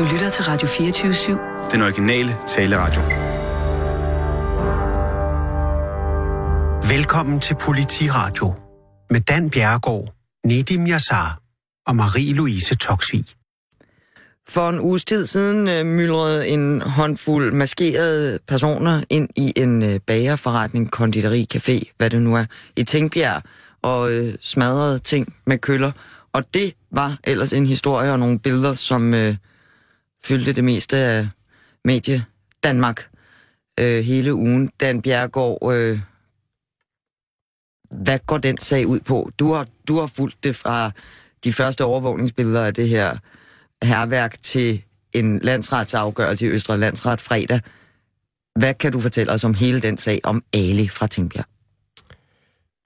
Du lytter til Radio 24-7. Den originale taleradio. Velkommen til Politiradio med Dan Bjergård, Nedim Yassar og Marie-Louise Toksvig. For en uges tid siden øh, myldrede en håndfuld maskerede personer ind i en øh, bagerforretning, konditori, café, hvad det nu er, i Tingbjerg, og øh, smadrede ting med køller. Og det var ellers en historie og nogle billeder, som øh, fyldte det meste af medie Danmark øh, hele ugen. Dan Bjergård, øh, hvad går den sag ud på? Du har, du har fulgt det fra de første overvågningsbilleder af det her herværk til en landsretsafgørelse i Østre Landsret fredag. Hvad kan du fortælle os om hele den sag om Ali fra Tingbjerg?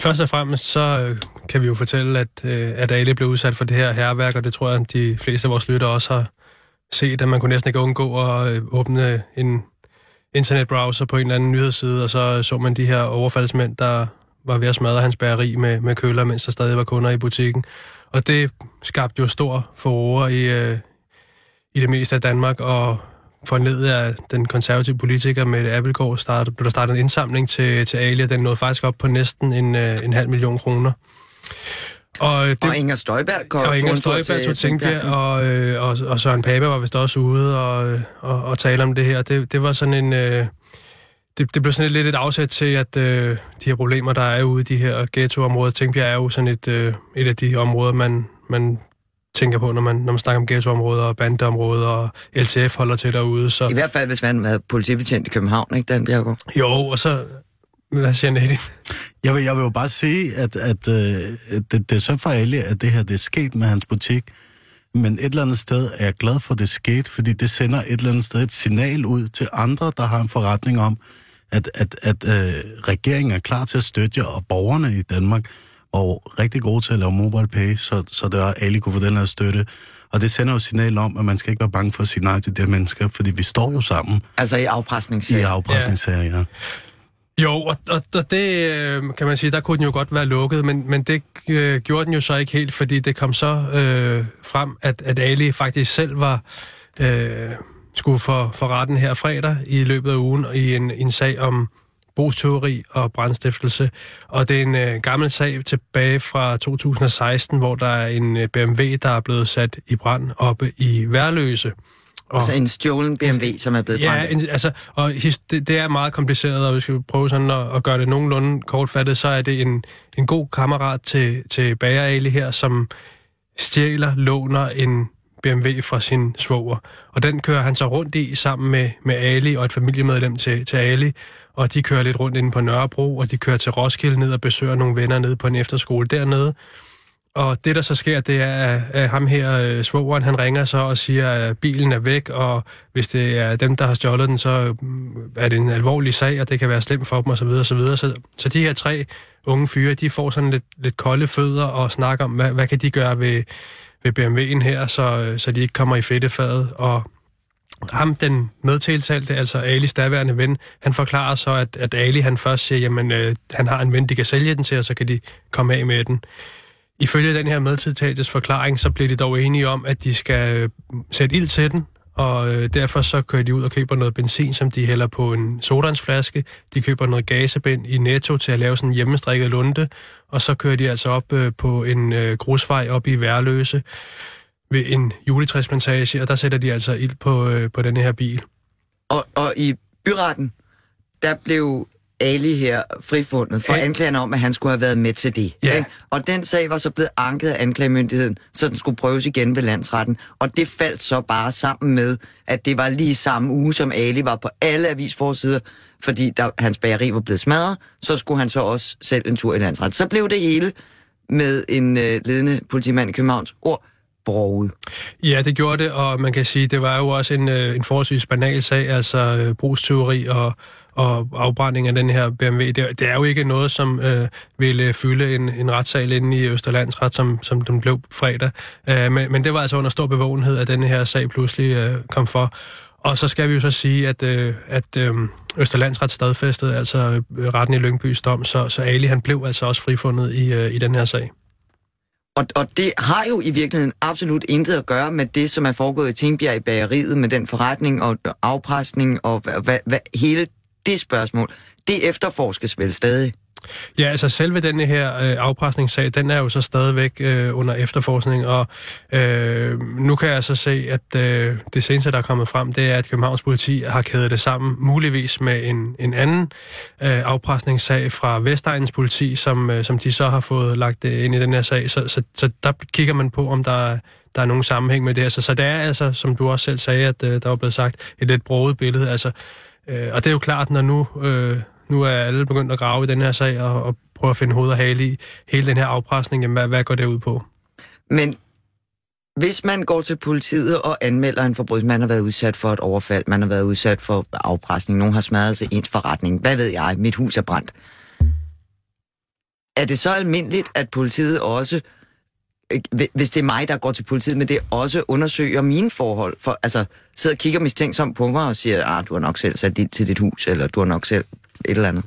Først og fremmest så øh, kan vi jo fortælle, at, øh, at Ali blev udsat for det her herværk, og det tror jeg, at de fleste af vores lyttere også har set, at man kunne næsten ikke undgå at øh, åbne en internetbrowser på en eller anden nyhedsside, og så øh, så man de her overfaldsmænd, der var ved at smadre hans bæreri med, med køler, mens der stadig var kunder i butikken. Og det skabte jo stor forår i, øh, i det meste af Danmark, og forledet af den konservative politiker med Appelgaard start, blev der startet en indsamling til, til Ali, og den nåede faktisk op på næsten en, øh, en halv million kroner. Og, det, og Inger Støjberg kom og Inger Støjberg tog Tingbjerg, og, øh, og, og Søren Pape var vist også ude og, og, og tale om det her. Det, det var sådan en... Øh, det, det blev sådan lidt et afsæt til, at øh, de her problemer, der er ude i de her ghettoområder, Tingbjerg er jo sådan et, øh, et af de områder, man, man tænker på, når man, når man snakker om ghettoområder og bandeområder, og LTF holder til derude. Så... I hvert fald, hvis man er politibetjent i København, ikke, Dan Bjergård? Jo, og så... Hvad siger Nettie? Jeg vil, jeg vil jo bare sige, at, at øh, det, det er så for alle, at det her det er sket med hans butik. Men et eller andet sted er jeg glad for, at det skete, fordi det sender et eller andet sted et signal ud til andre, der har en forretning om, at, at, at øh, regeringen er klar til at støtte jer, og borgerne i Danmark og rigtig gode til at lave mobile pay, så, så der alle kunne få den her støtte. Og det sender jo signal om, at man skal ikke være bange for at sige nej til de her mennesker, fordi vi står jo sammen. Altså i afpresningssager? I afpresningssager, ja. ja. Jo, og, og, og det øh, kan man sige, der kunne den jo godt være lukket, men, men det øh, gjorde den jo så ikke helt, fordi det kom så øh, frem, at, at Ali faktisk selv var øh, skulle for, for retten her fredag i løbet af ugen i en, en sag om brugsteori og brandstiftelse. Og det er en øh, gammel sag tilbage fra 2016, hvor der er en øh, BMW, der er blevet sat i brand oppe i Værløse. Og, altså en stjålen BMW, som er blevet ja, brændt? Ja, altså, og det, det er meget kompliceret, og hvis vi prøve sådan at, at gøre det nogenlunde kortfattet, så er det en, en god kammerat til, til Bager Ali her, som stjæler, låner en BMW fra sin svoger. Og den kører han så rundt i sammen med, med Ali og et familiemedlem til, til Ali. Og de kører lidt rundt inde på Nørrebro, og de kører til Roskilde ned og besøger nogle venner nede på en efterskole dernede. Og det, der så sker, det er, at ham her, øh, svogeren, han ringer så og siger, at bilen er væk, og hvis det er dem, der har stjålet den, så mm, er det en alvorlig sag, og det kan være slemt for dem, osv. Så, så, så, så de her tre unge fyre, de får sådan lidt, lidt kolde fødder og snakker om, hvad, hvad kan de gøre ved, ved BMW'en her, så, øh, så de ikke kommer i fedtefadet. Og ham, den medtiltalte, altså Alis daværende ven, han forklarer så, at, at Ali han først siger, jamen øh, han har en ven, de kan sælge den til, og så kan de komme af med den. Ifølge den her medtiltaltes forklaring, så bliver de dog enige om, at de skal øh, sætte ild til den, og øh, derfor så kører de ud og køber noget benzin, som de hælder på en sodansflaske. De køber noget gasebind i Netto til at lave sådan en hjemmestrikket lunde, og så kører de altså op øh, på en øh, grusvej op i Værløse ved en juletræsplantage, og der sætter de altså ild på, øh, på den her bil. Og, og i byretten, der blev Ali her frifundet for ja. anklagerne om, at han skulle have været med til det. Ja. Ikke? Og den sag var så blevet anket af anklagemyndigheden, så den skulle prøves igen ved landsretten. Og det faldt så bare sammen med, at det var lige samme uge, som Ali var på alle avisforsider, fordi der, hans bageri var blevet smadret, så skulle han så også selv en tur i landsret. Så blev det hele med en øh, ledende politimand i Københavns ord broget. Ja, det gjorde det, og man kan sige, det var jo også en, øh, en forholdsvis banal sag, altså øh, brugsteori og, og afbrænding af den her BMW. Det, det er jo ikke noget, som øh, ville fylde en, en retssal inde i Østerlandsret, som, som den blev fredag. Øh, men, men det var altså under stor bevågenhed, at den her sag pludselig øh, kom for. Og så skal vi jo så sige, at, øh, at øh, Østerlandsret stadfæstede altså øh, retten i Lyngbys dom, så, så Ali han blev altså også frifundet i, øh, i den her sag. Og, og det har jo i virkeligheden absolut intet at gøre med det, som er foregået i Tingbjerg i bageriet, med den forretning og afpresning og hvad, hvad, hele det spørgsmål. Det efterforskes vel stadig? Ja, altså selve denne her øh, afpresningssag, den er jo så stadigvæk øh, under efterforskning, og øh, nu kan jeg så se, at øh, det seneste, der er kommet frem, det er, at Københavns politi har kædet det sammen, muligvis med en, en anden øh, afpresningssag fra Vestegnens politi, som, øh, som de så har fået lagt øh, ind i den her sag. Så, så, så der kigger man på, om der, der er nogen sammenhæng med det her. Så, så det er altså, som du også selv sagde, at øh, der var blevet sagt, et lidt broget billede. Altså, øh, og det er jo klart, når nu... Øh, nu er alle begyndt at grave i den her sag og, og prøve at finde hoved og hale i hele den her afpresning. Jamen, hvad, hvad går det ud på? Men hvis man går til politiet og anmelder en forbrydelse, man har været udsat for et overfald, man har været udsat for afpresning, nogen har smadret sig ens forretning, hvad ved jeg, mit hus er brændt. Er det så almindeligt, at politiet også, øh, hvis det er mig, der går til politiet, men det også undersøger mine forhold, for, altså sidder og kigger mistænksomt på mig og siger, ah, du har nok selv sat dit til dit hus, eller du har nok selv et eller andet.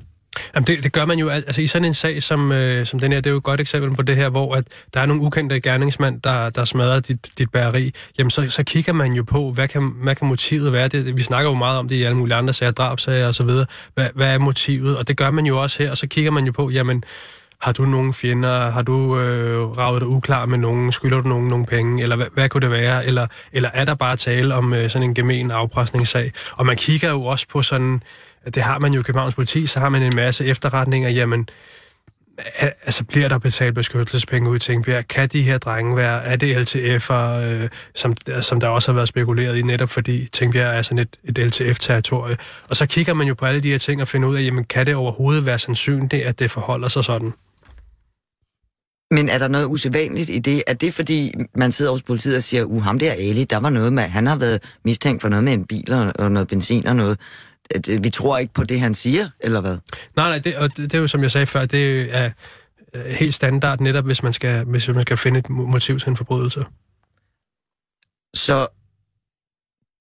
Jamen det, det gør man jo, altså i sådan en sag som, øh, som den her, det er jo et godt eksempel på det her, hvor at der er nogle ukendte gerningsmand, der, der smadrer dit, dit bæreri, jamen så, så kigger man jo på, hvad kan, hvad kan motivet være? Det, vi snakker jo meget om det i alle mulige andre sager, drabsager og så videre. Hvad, hvad er motivet? Og det gør man jo også her, og så kigger man jo på, jamen har du nogle fjender? Har du øh, ravet dig uklar med nogen? Skylder du nogen nogle penge? Eller hvad, hvad kunne det være? Eller, eller er der bare tale om øh, sådan en gemen afpresningssag? Og man kigger jo også på sådan det har man jo i Københavns politi, så har man en masse efterretninger, jamen, altså bliver der betalt beskyttelsespenge ud i Tingbjerg? Kan de her drenge være, er det LTF'er, øh, som, som der også har været spekuleret i, netop fordi Tingbjerg er sådan et, et LTF-territorie? Og så kigger man jo på alle de her ting og finder ud af, jamen kan det overhovedet være sandsynligt, at det forholder sig sådan? Men er der noget usædvanligt i det? Er det fordi, man sidder hos politiet og siger, uh, ham der Ali, der var noget med, han har været mistænkt for noget med en bil og noget benzin og noget øh, vi tror ikke på det, han siger, eller hvad? Nej, nej, det, og det, det er jo, som jeg sagde før, det er helt standard netop, hvis man skal, hvis man skal finde et motiv til en forbrydelse. Så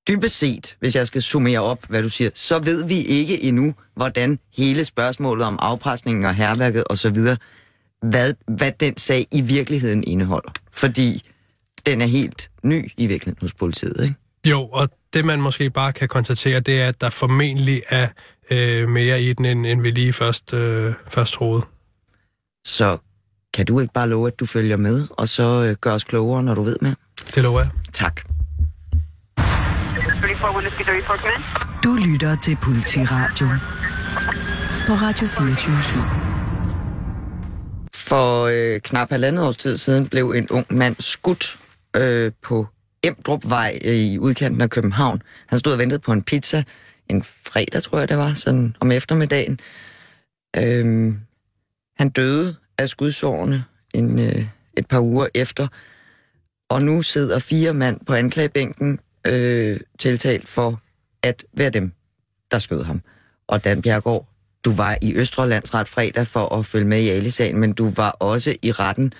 dybest set, hvis jeg skal summere op, hvad du siger, så ved vi ikke endnu, hvordan hele spørgsmålet om afpresningen og herværket osv., hvad, hvad den sag i virkeligheden indeholder. Fordi den er helt ny i virkeligheden hos politiet, ikke? Jo, og det man måske bare kan konstatere, det er, at der formentlig er øh, mere i den, end, end vi lige først, øh, først troede. Så kan du ikke bare love, at du følger med, og så øh, gør os klogere, når du ved mere? Det lover jeg. Tak. Du lytter til Politiradio på Radio 24 for øh, knap halvandet års tid siden blev en ung mand skudt øh, på Emdrupvej øh, i udkanten af København. Han stod og ventede på en pizza en fredag, tror jeg det var, sådan om eftermiddagen. Øhm, han døde af skudsårene en, øh, et par uger efter, og nu sidder fire mand på anklagebænken øh, tiltalt for at være dem, der skød ham. Og Dan Bjergård, du var i Østre Landsret fredag for at følge med i Ali-sagen, men du var også i retten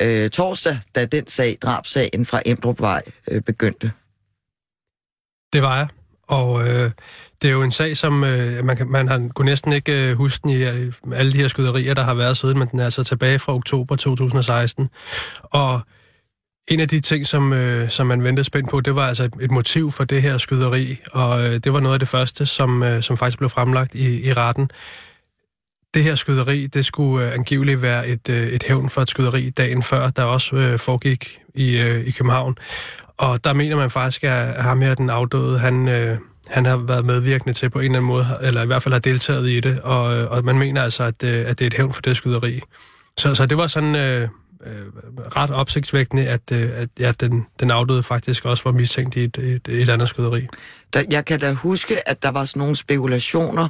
øh, torsdag, da den sag, drabsagen fra Emdrupvej, øh, begyndte. Det var jeg. Og øh, det er jo en sag, som øh, man, kan, man har, kunne næsten ikke øh, huske den i øh, alle de her skyderier, der har været siden, men den er altså tilbage fra oktober 2016. Og en af de ting, som, øh, som man ventede spændt på, det var altså et, et motiv for det her skyderi, og øh, det var noget af det første, som, øh, som faktisk blev fremlagt i, i retten det her skyderi, det skulle øh, angiveligt være et, øh, et hævn for et skyderi dagen før, der også øh, foregik i, øh, i København. Og der mener man faktisk, at ham her, den afdøde, han, øh, han har været medvirkende til på en eller anden måde, eller i hvert fald har deltaget i det, og, øh, og man mener altså, at, øh, at det er et hævn for det skyderi. Så, så det var sådan øh, øh, ret opsigtsvækkende, at, øh, at ja, den, den afdøde faktisk også var mistænkt i et, et, et andet skyderi. Der, jeg kan da huske, at der var sådan nogle spekulationer,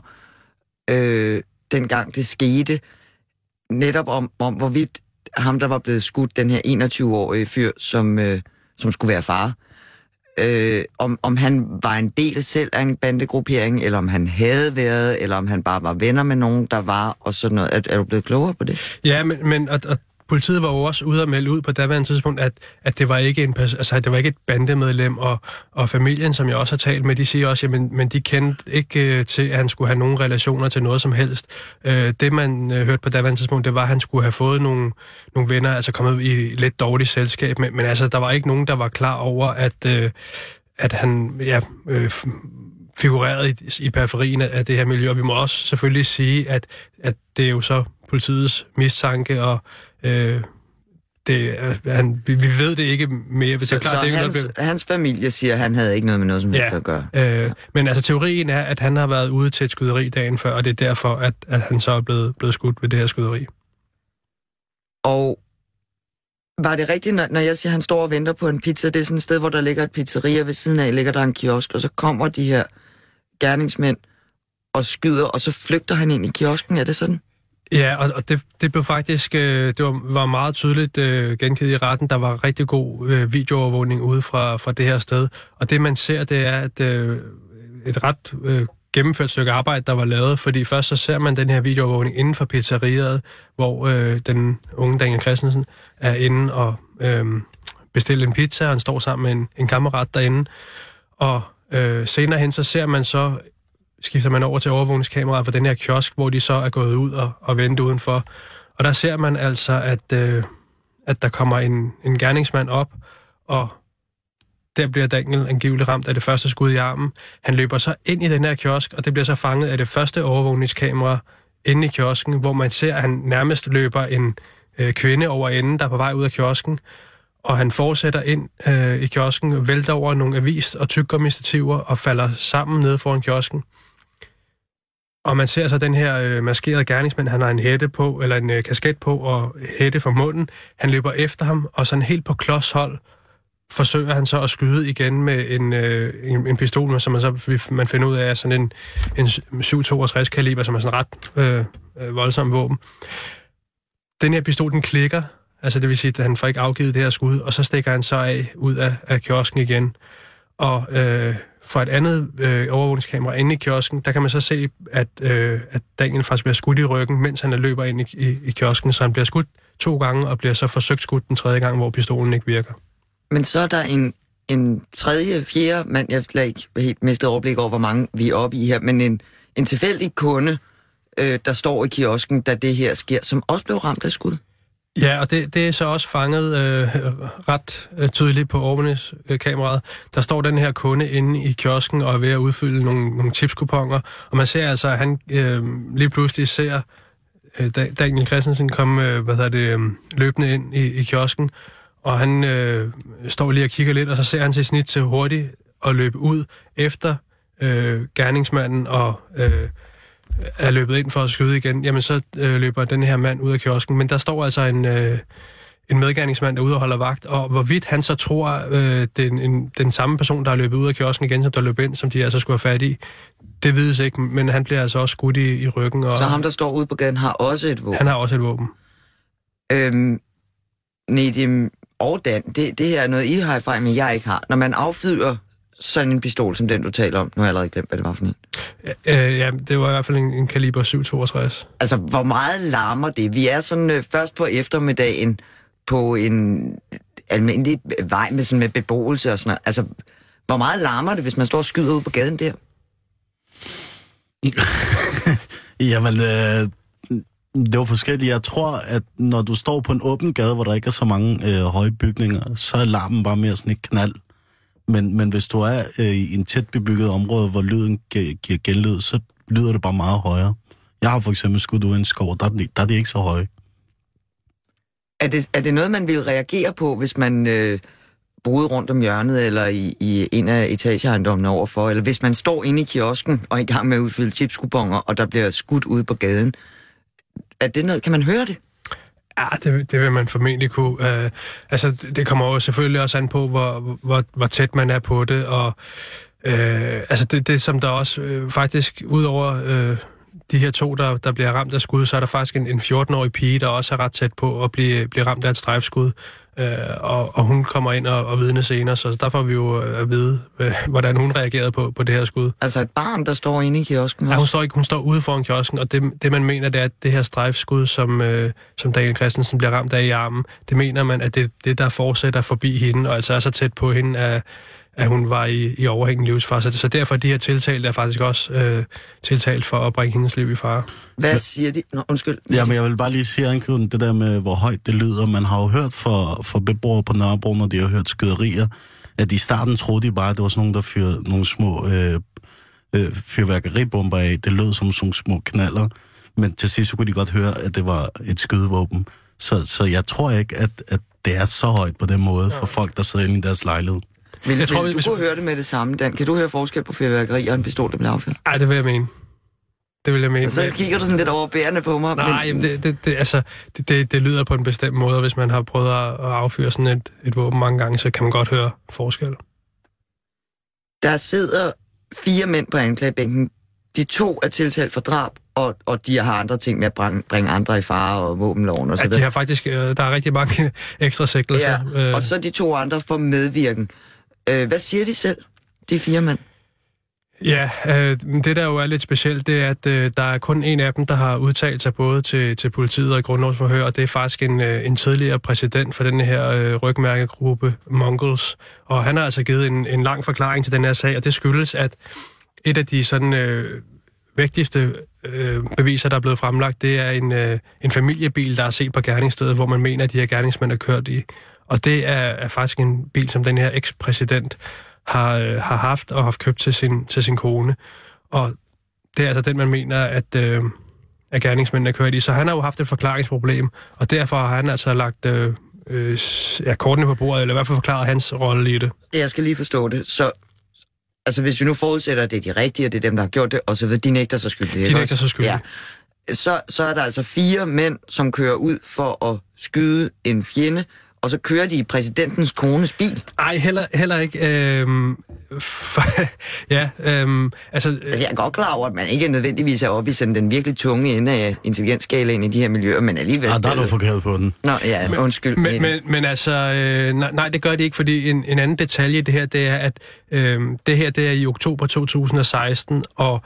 øh, dengang det skete, netop om, om hvorvidt ham, der var blevet skudt, den her 21-årige fyr, som, øh, som skulle være far, øh, om, om han var en del selv af en bandegruppering, eller om han havde været, eller om han bare var venner med nogen, der var, og sådan noget. Er, er du blevet klogere på det? Ja, men, men og, og politiet var jo også ude og melde ud på daværende tidspunkt, at, at det var ikke en altså, det var ikke et bandemedlem, og, og familien, som jeg også har talt med, de siger også, jamen, men de kendte ikke øh, til, at han skulle have nogen relationer til noget som helst. Øh, det, man øh, hørte på daværende tidspunkt, det var, at han skulle have fået nogle, nogle venner, altså kommet i lidt dårligt selskab, men, men altså, der var ikke nogen, der var klar over, at, øh, at han ja, øh, figurerede i, i periferien af det her miljø, og vi må også selvfølgelig sige, at, at det er jo så politiets mistanke, og øh, det, han, vi, vi ved det ikke mere. Hvis så, det er klart, så det er hans, noget, hans familie siger, at han havde ikke noget med noget som helst ja, at gøre? Øh, ja. Men altså, teorien er, at han har været ude til et skyderi dagen før, og det er derfor, at, at han så er blevet, blevet skudt ved det her skyderi. Og var det rigtigt, når, når jeg siger, at han står og venter på en pizza, det er sådan et sted, hvor der ligger et pizzeria, ved siden af ligger der en kiosk, og så kommer de her gerningsmænd og skyder, og så flygter han ind i kiosken, er det sådan? Ja, og, og det, det blev faktisk øh, det var, var meget tydeligt øh, gengivet i retten. Der var rigtig god øh, videoovervågning ude fra, fra det her sted. Og det man ser, det er at, øh, et ret øh, gennemført stykke arbejde, der var lavet. Fordi først så ser man den her videoovervågning inden for pizzeriet, hvor øh, den unge Daniel Christensen er inde og øh, bestiller en pizza, og han står sammen med en, en kammerat derinde. Og øh, senere hen, så ser man så skifter man over til overvågningskameraet fra den her kiosk, hvor de så er gået ud og, og vendt udenfor. Og der ser man altså, at, øh, at der kommer en, en gerningsmand op, og der bliver Daniel angiveligt ramt af det første skud i armen. Han løber så ind i den her kiosk, og det bliver så fanget af det første overvågningskamera inde i kiosken, hvor man ser, at han nærmest løber en øh, kvinde over enden, der er på vej ud af kiosken, og han fortsætter ind øh, i kiosken, vælter over nogle avis- og tykgummistativer og falder sammen nede foran kiosken. Og man ser så den her øh, maskerede gerningsmand, han har en hætte på, eller en øh, kasket på, og hætte for munden. Han løber efter ham, og sådan helt på klodshold forsøger han så at skyde igen med en, øh, en, en pistol, som man så man finder ud af er sådan en, en 762 kaliber, som er sådan ret øh, øh, voldsom våben. Den her pistol, den klikker, altså det vil sige, at han får ikke afgivet det her skud, og så stikker han så af ud af, af kiosken igen. Og øh, fra et andet øh, overvågningskamera inde i kiosken, der kan man så se, at, øh, at Daniel faktisk bliver skudt i ryggen, mens han løber ind i, i, i kiosken, så han bliver skudt to gange, og bliver så forsøgt skudt den tredje gang, hvor pistolen ikke virker. Men så er der en, en tredje, fjerde mand, jeg har ikke helt mistet overblik over, hvor mange vi er oppe i her, men en, en tilfældig kunde, øh, der står i kiosken, da det her sker, som også blev ramt af skud. Ja, og det, det er så også fanget øh, ret øh, tydeligt på overvågningskameraet. Øh, der står den her kunde inde i kiosken og er ved at udfylde nogle, nogle tipskuponger, og man ser altså, at han øh, lige pludselig ser øh, Daniel Christensen komme øh, hvad hedder det, øh, løbende ind i, i kiosken, og han øh, står lige og kigger lidt, og så ser han til snit til hurtigt at løbe ud efter øh, gerningsmanden og... Øh, er løbet ind for at skyde igen, jamen så øh, løber den her mand ud af kiosken. Men der står altså en, øh, en medgerningsmand, der er ude og holder vagt, og hvorvidt han så tror, øh, den, en, den samme person, der er løbet ud af kiosken igen, som der løb ind, som de altså skulle have fat i, det vides ikke, men han bliver altså også skudt i, i ryggen. Og, så ham, der står ude på gaden, har også et våben? Han har også et våben. Øhm, Nedim og Dan, det, det her er noget, I har erfaring men jeg ikke har. Når man affyrer sådan en pistol som den, du taler om. Nu har jeg allerede glemt, hvad det var for en. Ja, øh, ja det var i hvert fald en, en kaliber 762. Altså, hvor meget larmer det? Vi er sådan øh, først på eftermiddagen på en almindelig vej med, sådan, med beboelse og sådan noget. Altså, hvor meget larmer det, hvis man står og skyder ud på gaden der? Jamen, øh, det var forskelligt. Jeg tror, at når du står på en åben gade, hvor der ikke er så mange øh, høje bygninger, så er larmen bare mere sådan et knald. Men, men hvis du er øh, i en tæt bebygget område, hvor lyden giver genlyd, så lyder det bare meget højere. Jeg har for eksempel skudt ud en skov, der der er det ikke så høje. Er det, er det noget, man vil reagere på, hvis man øh, boede rundt om hjørnet, eller i, i en af etageejendommene overfor, eller hvis man står inde i kiosken og er i gang med at udfylde chipskuponger, og der bliver skudt ude på gaden? Er det noget, kan man høre det? Ja, det, det vil man formentlig kunne. Uh, altså, det kommer jo selvfølgelig også an på, hvor, hvor, hvor tæt man er på det, og uh, altså det, det som der også uh, faktisk, udover uh, de her to, der, der bliver ramt af skud, så er der faktisk en, en 14-årig pige, der også er ret tæt på at blive, blive ramt af et strejfskud. Øh, og, og hun kommer ind og, og vidne senere, så der får vi jo at vide, øh, hvordan hun reagerede på, på det her skud. Altså et barn, der står inde i kiosken også? Ja, hun står, ikke, hun står ude foran kiosken, og det, det man mener, det er, at det her strejfskud, som, øh, som Daniel Christensen bliver ramt af i armen, det mener man, at det det, der fortsætter forbi hende, og altså er så tæt på hende, at, at hun var i, i overhængende livsfare. Så, så derfor de her tiltalt er faktisk også øh, tiltalt for at bringe hendes liv i fare. Hvad siger de? Nå, undskyld. Jamen, jeg vil bare lige sige, angående det der med, hvor højt det lyder. Man har jo hørt fra, fra beboere på Nørrebro, når de har hørt skyderier, at i starten troede de bare, at det var sådan nogen, der fyrede nogle små øh, øh, fyrværkeribomber af. Det lød som sådan små knaller. Men til sidst så kunne de godt høre, at det var et skydevåben. Så, så jeg tror ikke, at, at det er så højt på den måde for folk, der sidder inde i deres lejlighed. Vil, jeg tror, du hvis... kunne høre det med det samme, Dan. Kan du høre forskel på fyrværkeri og en pistol, der bliver affyret? Nej, det vil jeg mene. Det vil jeg mene. Og så kigger du sådan lidt overbærende på mig. Nej, men... jamen det, det, det, altså, det, det, det lyder på en bestemt måde, og hvis man har prøvet at, affyre sådan et, et våben mange gange, så kan man godt høre forskel. Der sidder fire mænd på anklagebænken. De to er tiltalt for drab, og, og de har andre ting med at bringe, bringe andre i fare og våbenloven og så ja, de har faktisk, øh, der er rigtig mange ekstra sigtelser. Ja, øh. og så de to andre for medvirken. Øh, hvad siger de selv, de fire mænd? Ja, øh, det der jo er lidt specielt, det er, at øh, der er kun en af dem, der har udtalt sig både til, til politiet og i grundlovsforhør, og det er faktisk en, øh, en tidligere præsident for den her øh, rygmærkegruppe, Mongols. Og han har altså givet en, en lang forklaring til den her sag, og det skyldes, at et af de sådan øh, vigtigste øh, beviser, der er blevet fremlagt, det er en, øh, en familiebil, der er set på gerningsstedet, hvor man mener, at de her gerningsmænd er kørt i. Og det er, er faktisk en bil, som den her ekspræsident har, øh, har haft og haft købt til sin, til sin kone. Og det er altså den, man mener, at, øh, at gerningsmændene er kørt i. Så han har jo haft et forklaringsproblem, og derfor har han altså lagt øh, øh, ja, kortene på bordet, eller i hvert fald forklaret hans rolle i det. Jeg skal lige forstå det. Så altså, hvis vi nu forudsætter, at det er de rigtige, og det er dem, der har gjort det, og så ved de nægter så skyldige. De nægter så skyldige. Ja. Så, så er der altså fire mænd, som kører ud for at skyde en fjende, og så kører de i præsidentens kones bil. Nej, heller, heller ikke. Øhm, for, ja, øhm, altså... altså... Jeg er godt klar over, at man ikke nødvendigvis er oppe i sådan den virkelig tunge ende af intelligensskalaen i de her miljøer, men alligevel... Ja, der er du forkert på den. Nå, ja, men, undskyld. Men, men, men altså, øh, nej, nej, det gør de ikke, fordi en, en anden detalje i det her, det er, at øh, det her, det er i oktober 2016, og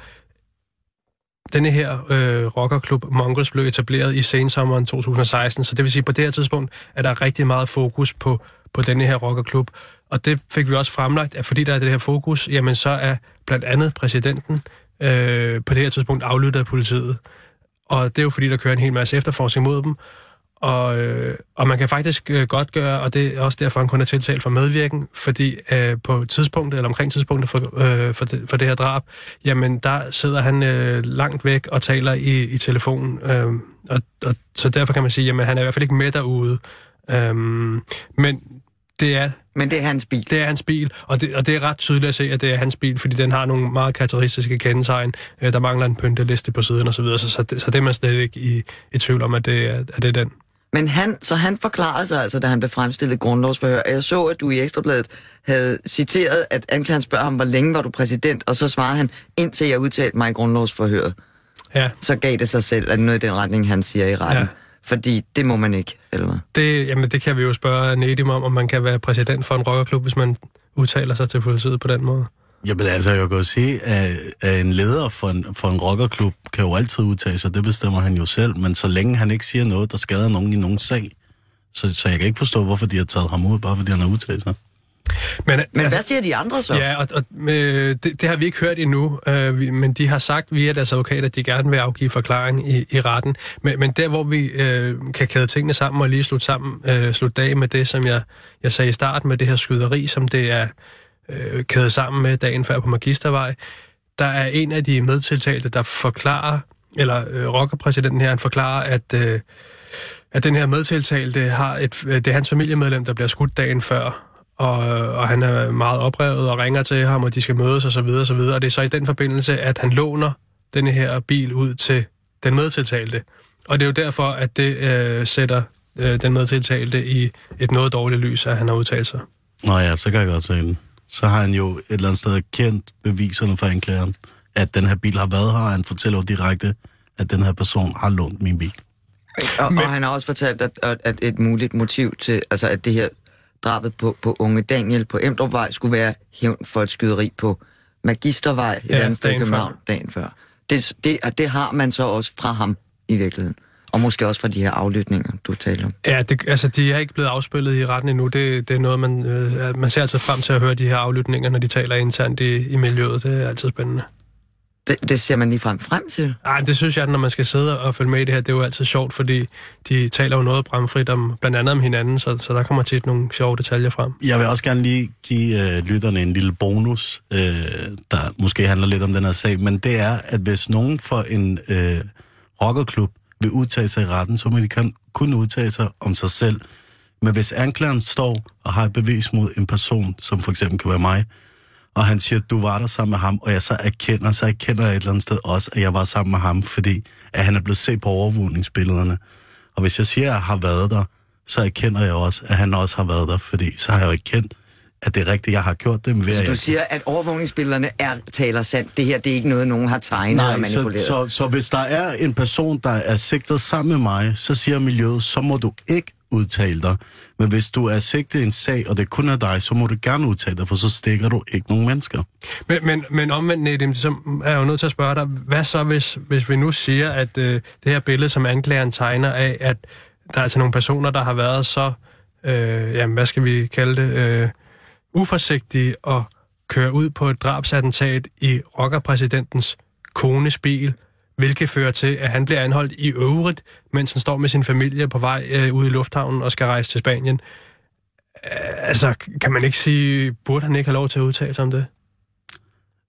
denne her øh, rockerklub Mongols blev etableret i sensommeren 2016, så det vil sige, at på det her tidspunkt er der rigtig meget fokus på, på denne her rockerklub. Og det fik vi også fremlagt, at fordi der er det her fokus, jamen så er blandt andet præsidenten øh, på det her tidspunkt aflyttet af politiet. Og det er jo fordi, der kører en hel masse efterforskning mod dem, og, øh, og man kan faktisk øh, godt gøre, og det er også derfor, han kun er tiltalt for medvirken, fordi øh, på tidspunktet, eller omkring tidspunktet for, øh, for, det, for det her drab, jamen der sidder han øh, langt væk og taler i, i telefonen. Øh, og, og, så derfor kan man sige, jamen han er i hvert fald ikke med derude. Øh, men det er men det er hans bil. Det er hans bil, og det, og det er ret tydeligt at se, at det er hans bil, fordi den har nogle meget karakteristiske kendetegn. Øh, der mangler en pynteliste på siden osv., så, videre, så, så, det, så det er man slet ikke i, i tvivl om, at det, er, at det er den. Men han, så han forklarede sig altså, da han blev fremstillet grundlovsforhør. Jeg så, at du i Ekstrabladet havde citeret, at anklageren spørger ham, hvor længe var du præsident, og så svarede han, indtil jeg udtalte mig i grundlovsforhøret. Ja. Så gav det sig selv, at noget i den retning, han siger i retten. Ja. Fordi det må man ikke, eller hvad? Det, jamen, det kan vi jo spørge Nedim om, om man kan være præsident for en rockerklub, hvis man udtaler sig til politiet på den måde. Jamen altså, jeg kan jo sige, at, at en leder for en, for en rockerklub kan jo altid udtale sig, det bestemmer han jo selv, men så længe han ikke siger noget, der skader nogen i nogen sag, så, så jeg kan ikke forstå, hvorfor de har taget ham ud, bare fordi han har udtalt sig. Men, men altså, hvad siger de andre så? Ja, og, og øh, det, det har vi ikke hørt endnu, øh, vi, men de har sagt via deres advokat, at de gerne vil afgive forklaring i, i retten. Men, men der, hvor vi øh, kan kæde tingene sammen og lige slutte, sammen, øh, slutte dag med det, som jeg, jeg sagde i starten, med det her skyderi, som det er øh, kædet sammen med dagen før på Magistervej, der er en af de medtiltalte, der forklarer, eller øh, rockerpræsidenten her, han forklarer, at, øh, at den her medtiltalte har et, det er hans familiemedlem, der bliver skudt dagen før, og, og han er meget oprevet og ringer til ham, og de skal mødes og så videre og så videre. Og det er så i den forbindelse, at han låner denne her bil ud til den medtiltalte. Og det er jo derfor, at det øh, sætter øh, den medtiltalte i et noget dårligt lys, at han har udtalt sig. Nå ja, så kan jeg godt se det. Så har han jo et eller andet sted kendt beviserne for anklageren, at den her bil har været her, og han fortæller jo direkte, at den her person har lånt min bil. Og, Men... og han har også fortalt, at, at et muligt motiv til, altså at det her drabet på, på unge Daniel på Emdrupvej skulle være hævn for et skyderi på Magistervej i ja, sted København dagen før. Det, det, det har man så også fra ham i virkeligheden. Og måske også fra de her aflytninger, du taler om. Ja, det, altså de er ikke blevet afspillet i retten endnu. Det, det er noget, man, øh, man ser altid frem til at høre de her aflytninger, når de taler internt i, i miljøet. Det er altid spændende. Det, det ser man lige frem, frem til? Nej, det synes jeg, når man skal sidde og følge med i det her, det er jo altid sjovt, fordi de taler jo noget bramfrit om, blandt andet om hinanden, så, så der kommer tit nogle sjove detaljer frem. Jeg vil også gerne lige give øh, lytterne en lille bonus, øh, der måske handler lidt om den her sag, men det er, at hvis nogen for en øh, rockerklub vil udtage sig i retten, så må de kan, kun udtage sig om sig selv. Men hvis anklageren står og har et bevis mod en person, som for eksempel kan være mig, og han siger, at du var der sammen med ham, og jeg så erkender, så erkender jeg et eller andet sted også, at jeg var sammen med ham, fordi at han er blevet set på overvågningsbillederne. Og hvis jeg siger, at jeg har været der, så erkender jeg også, at han også har været der, fordi så har jeg jo ikke kendt, at det er rigtigt, jeg har gjort det. Så du siger, at overvågningsbillederne er taler sandt. Det her, det er ikke noget, nogen har tegnet Nej, og manipuleret. Så, så, så hvis der er en person, der er sigtet sammen med mig, så siger miljøet, så må du ikke udtale dig. Men hvis du er sigtet i en sag, og det kun er dig, så må du gerne udtale dig, for så stikker du ikke nogen mennesker. Men, men, men omvendt, Nedim, så er jeg jo nødt til at spørge dig, hvad så, hvis, hvis vi nu siger, at øh, det her billede, som anklageren tegner af, at der er altså nogle personer, der har været så, øh, jamen, hvad skal vi kalde det, øh, uforsigtige at køre ud på et drabsattentat i rockerpræsidentens kones bil, hvilket fører til, at han bliver anholdt i øvrigt, mens han står med sin familie på vej øh, ud i lufthavnen og skal rejse til Spanien. Altså, kan man ikke sige, burde han ikke have lov til at udtale sig om det?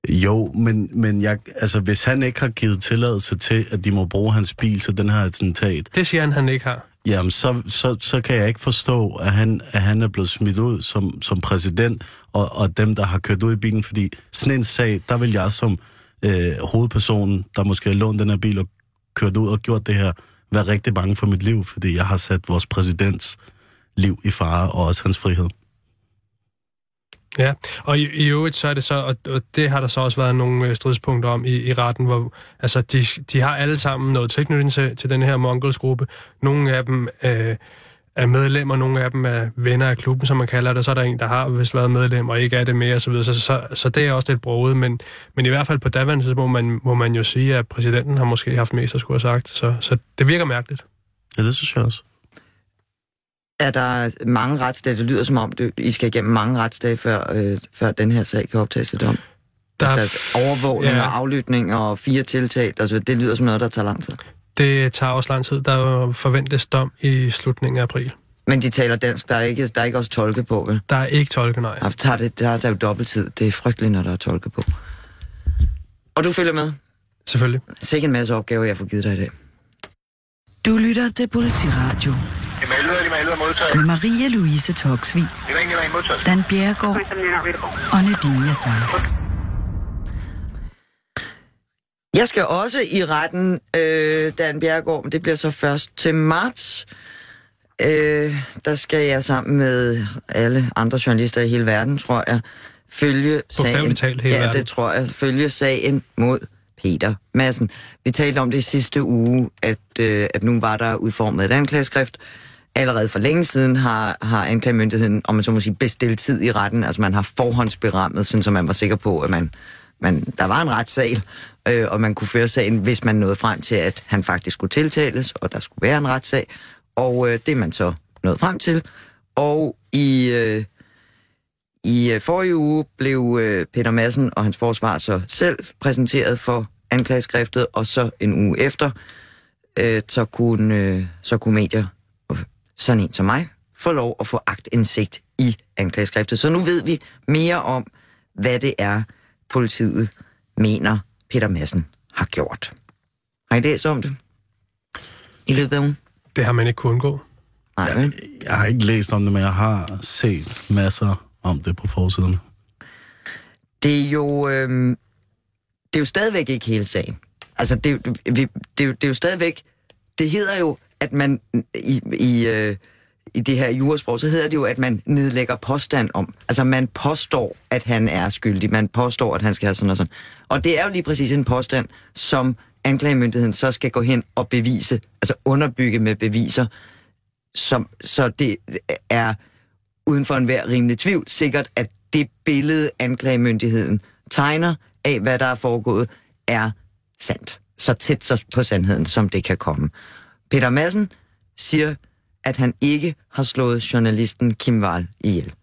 Jo, men, men jeg, altså, hvis han ikke har givet tilladelse til, at de må bruge hans bil til den her attentat... Det siger han, han ikke har. Jamen, så, så, så kan jeg ikke forstå, at han, at han er blevet smidt ud som, som præsident, og, og dem, der har kørt ud i bilen, fordi sådan en sag, der vil jeg som øh, hovedpersonen, der måske har lånt den her bil og kørt ud og gjort det her, være rigtig bange for mit liv, fordi jeg har sat vores præsidents liv i fare, og også hans frihed. Ja, og i, i øvrigt så er det så, og, og det har der så også været nogle øh, stridspunkter om i, i retten, hvor altså, de, de har alle sammen noget tilknytning til, til den her mongolsgruppe. Nogle af dem øh, er medlemmer, nogle af dem er venner af klubben, som man kalder det, så er der en, der har vist været medlem og ikke er det mere, så, videre. så, så, så det er også lidt broet, men, men i hvert fald på daværende tidspunkt må man, må man jo sige, at præsidenten har måske haft mest at skulle have sagt, så, så det virker mærkeligt. Ja, det synes jeg også. Er der mange retsdage? Det lyder som om, du, I skal igennem mange retsdage, før, øh, før den her sag kan optages til dom. Der, altså, der er overvågning ja. og aflytning og fire tiltag, altså, det lyder som noget, der tager lang tid. Det tager også lang tid. Der forventes dom i slutningen af april. Men de taler dansk, der er ikke, der er ikke også tolke på, vel? Der er ikke tolke, nej. Ja, tager det, der, der er jo dobbelttid. Det er frygteligt, når der er tolke på. Og du følger med? Selvfølgelig. Sikke en masse opgaver, jeg får givet dig i dag. Du lytter til Politiradio. Med Maria Louise Toksvig. Dan Bjergård og Nadine Yassar. Jeg skal også i retten, øh, Dan Bjergård, men det bliver så først til marts. Øh, der skal jeg sammen med alle andre journalister i hele verden, tror jeg, følge sagen. Talt hele ja, verden. det tror jeg. Følge sagen mod Peter Madsen. Vi talte om det sidste uge, at, øh, at nu var der udformet et anklageskrift. Allerede for længe siden har, har anklagemyndigheden, om man så må sige, bestilt tid i retten. Altså man har forhåndsberammet, sådan så man var sikker på, at man, man, der var en retssal, øh, og man kunne føre sagen, hvis man nåede frem til, at han faktisk skulle tiltales, og der skulle være en retssag. Og øh, det er man så nået frem til. Og i, øh, i øh, forrige uge blev øh, Peter Madsen og hans forsvar så selv præsenteret for anklageskriftet, og så en uge efter, øh, så, kunne, øh, så kunne medier, sådan en som mig, få lov at få agtindsigt i anklageskriftet. Så nu ved vi mere om, hvad det er, politiet mener, Peter Madsen har gjort. Har I læst om det? I løbet af ugen? Det har man ikke kunnet undgå. Nej, jeg, jeg har ikke læst om det, men jeg har set masser om det på forsiden. Det er jo, øh, det er jo stadigvæk ikke hele sagen. Altså, det, det, det, det er jo stadigvæk... Det hedder jo, at man i, i, øh, i det her jurasprog, så hedder det jo, at man nedlægger påstand om. Altså, man påstår, at han er skyldig. Man påstår, at han skal have sådan og sådan. Og det er jo lige præcis en påstand, som anklagemyndigheden så skal gå hen og bevise, altså underbygge med beviser, som, så det er uden for enhver rimelig tvivl sikkert, at det billede, anklagemyndigheden tegner af, hvad der er foregået, er sandt. Så tæt på sandheden, som det kan komme. Peter Madsen siger, at han ikke har slået journalisten Kim Wall ihjel.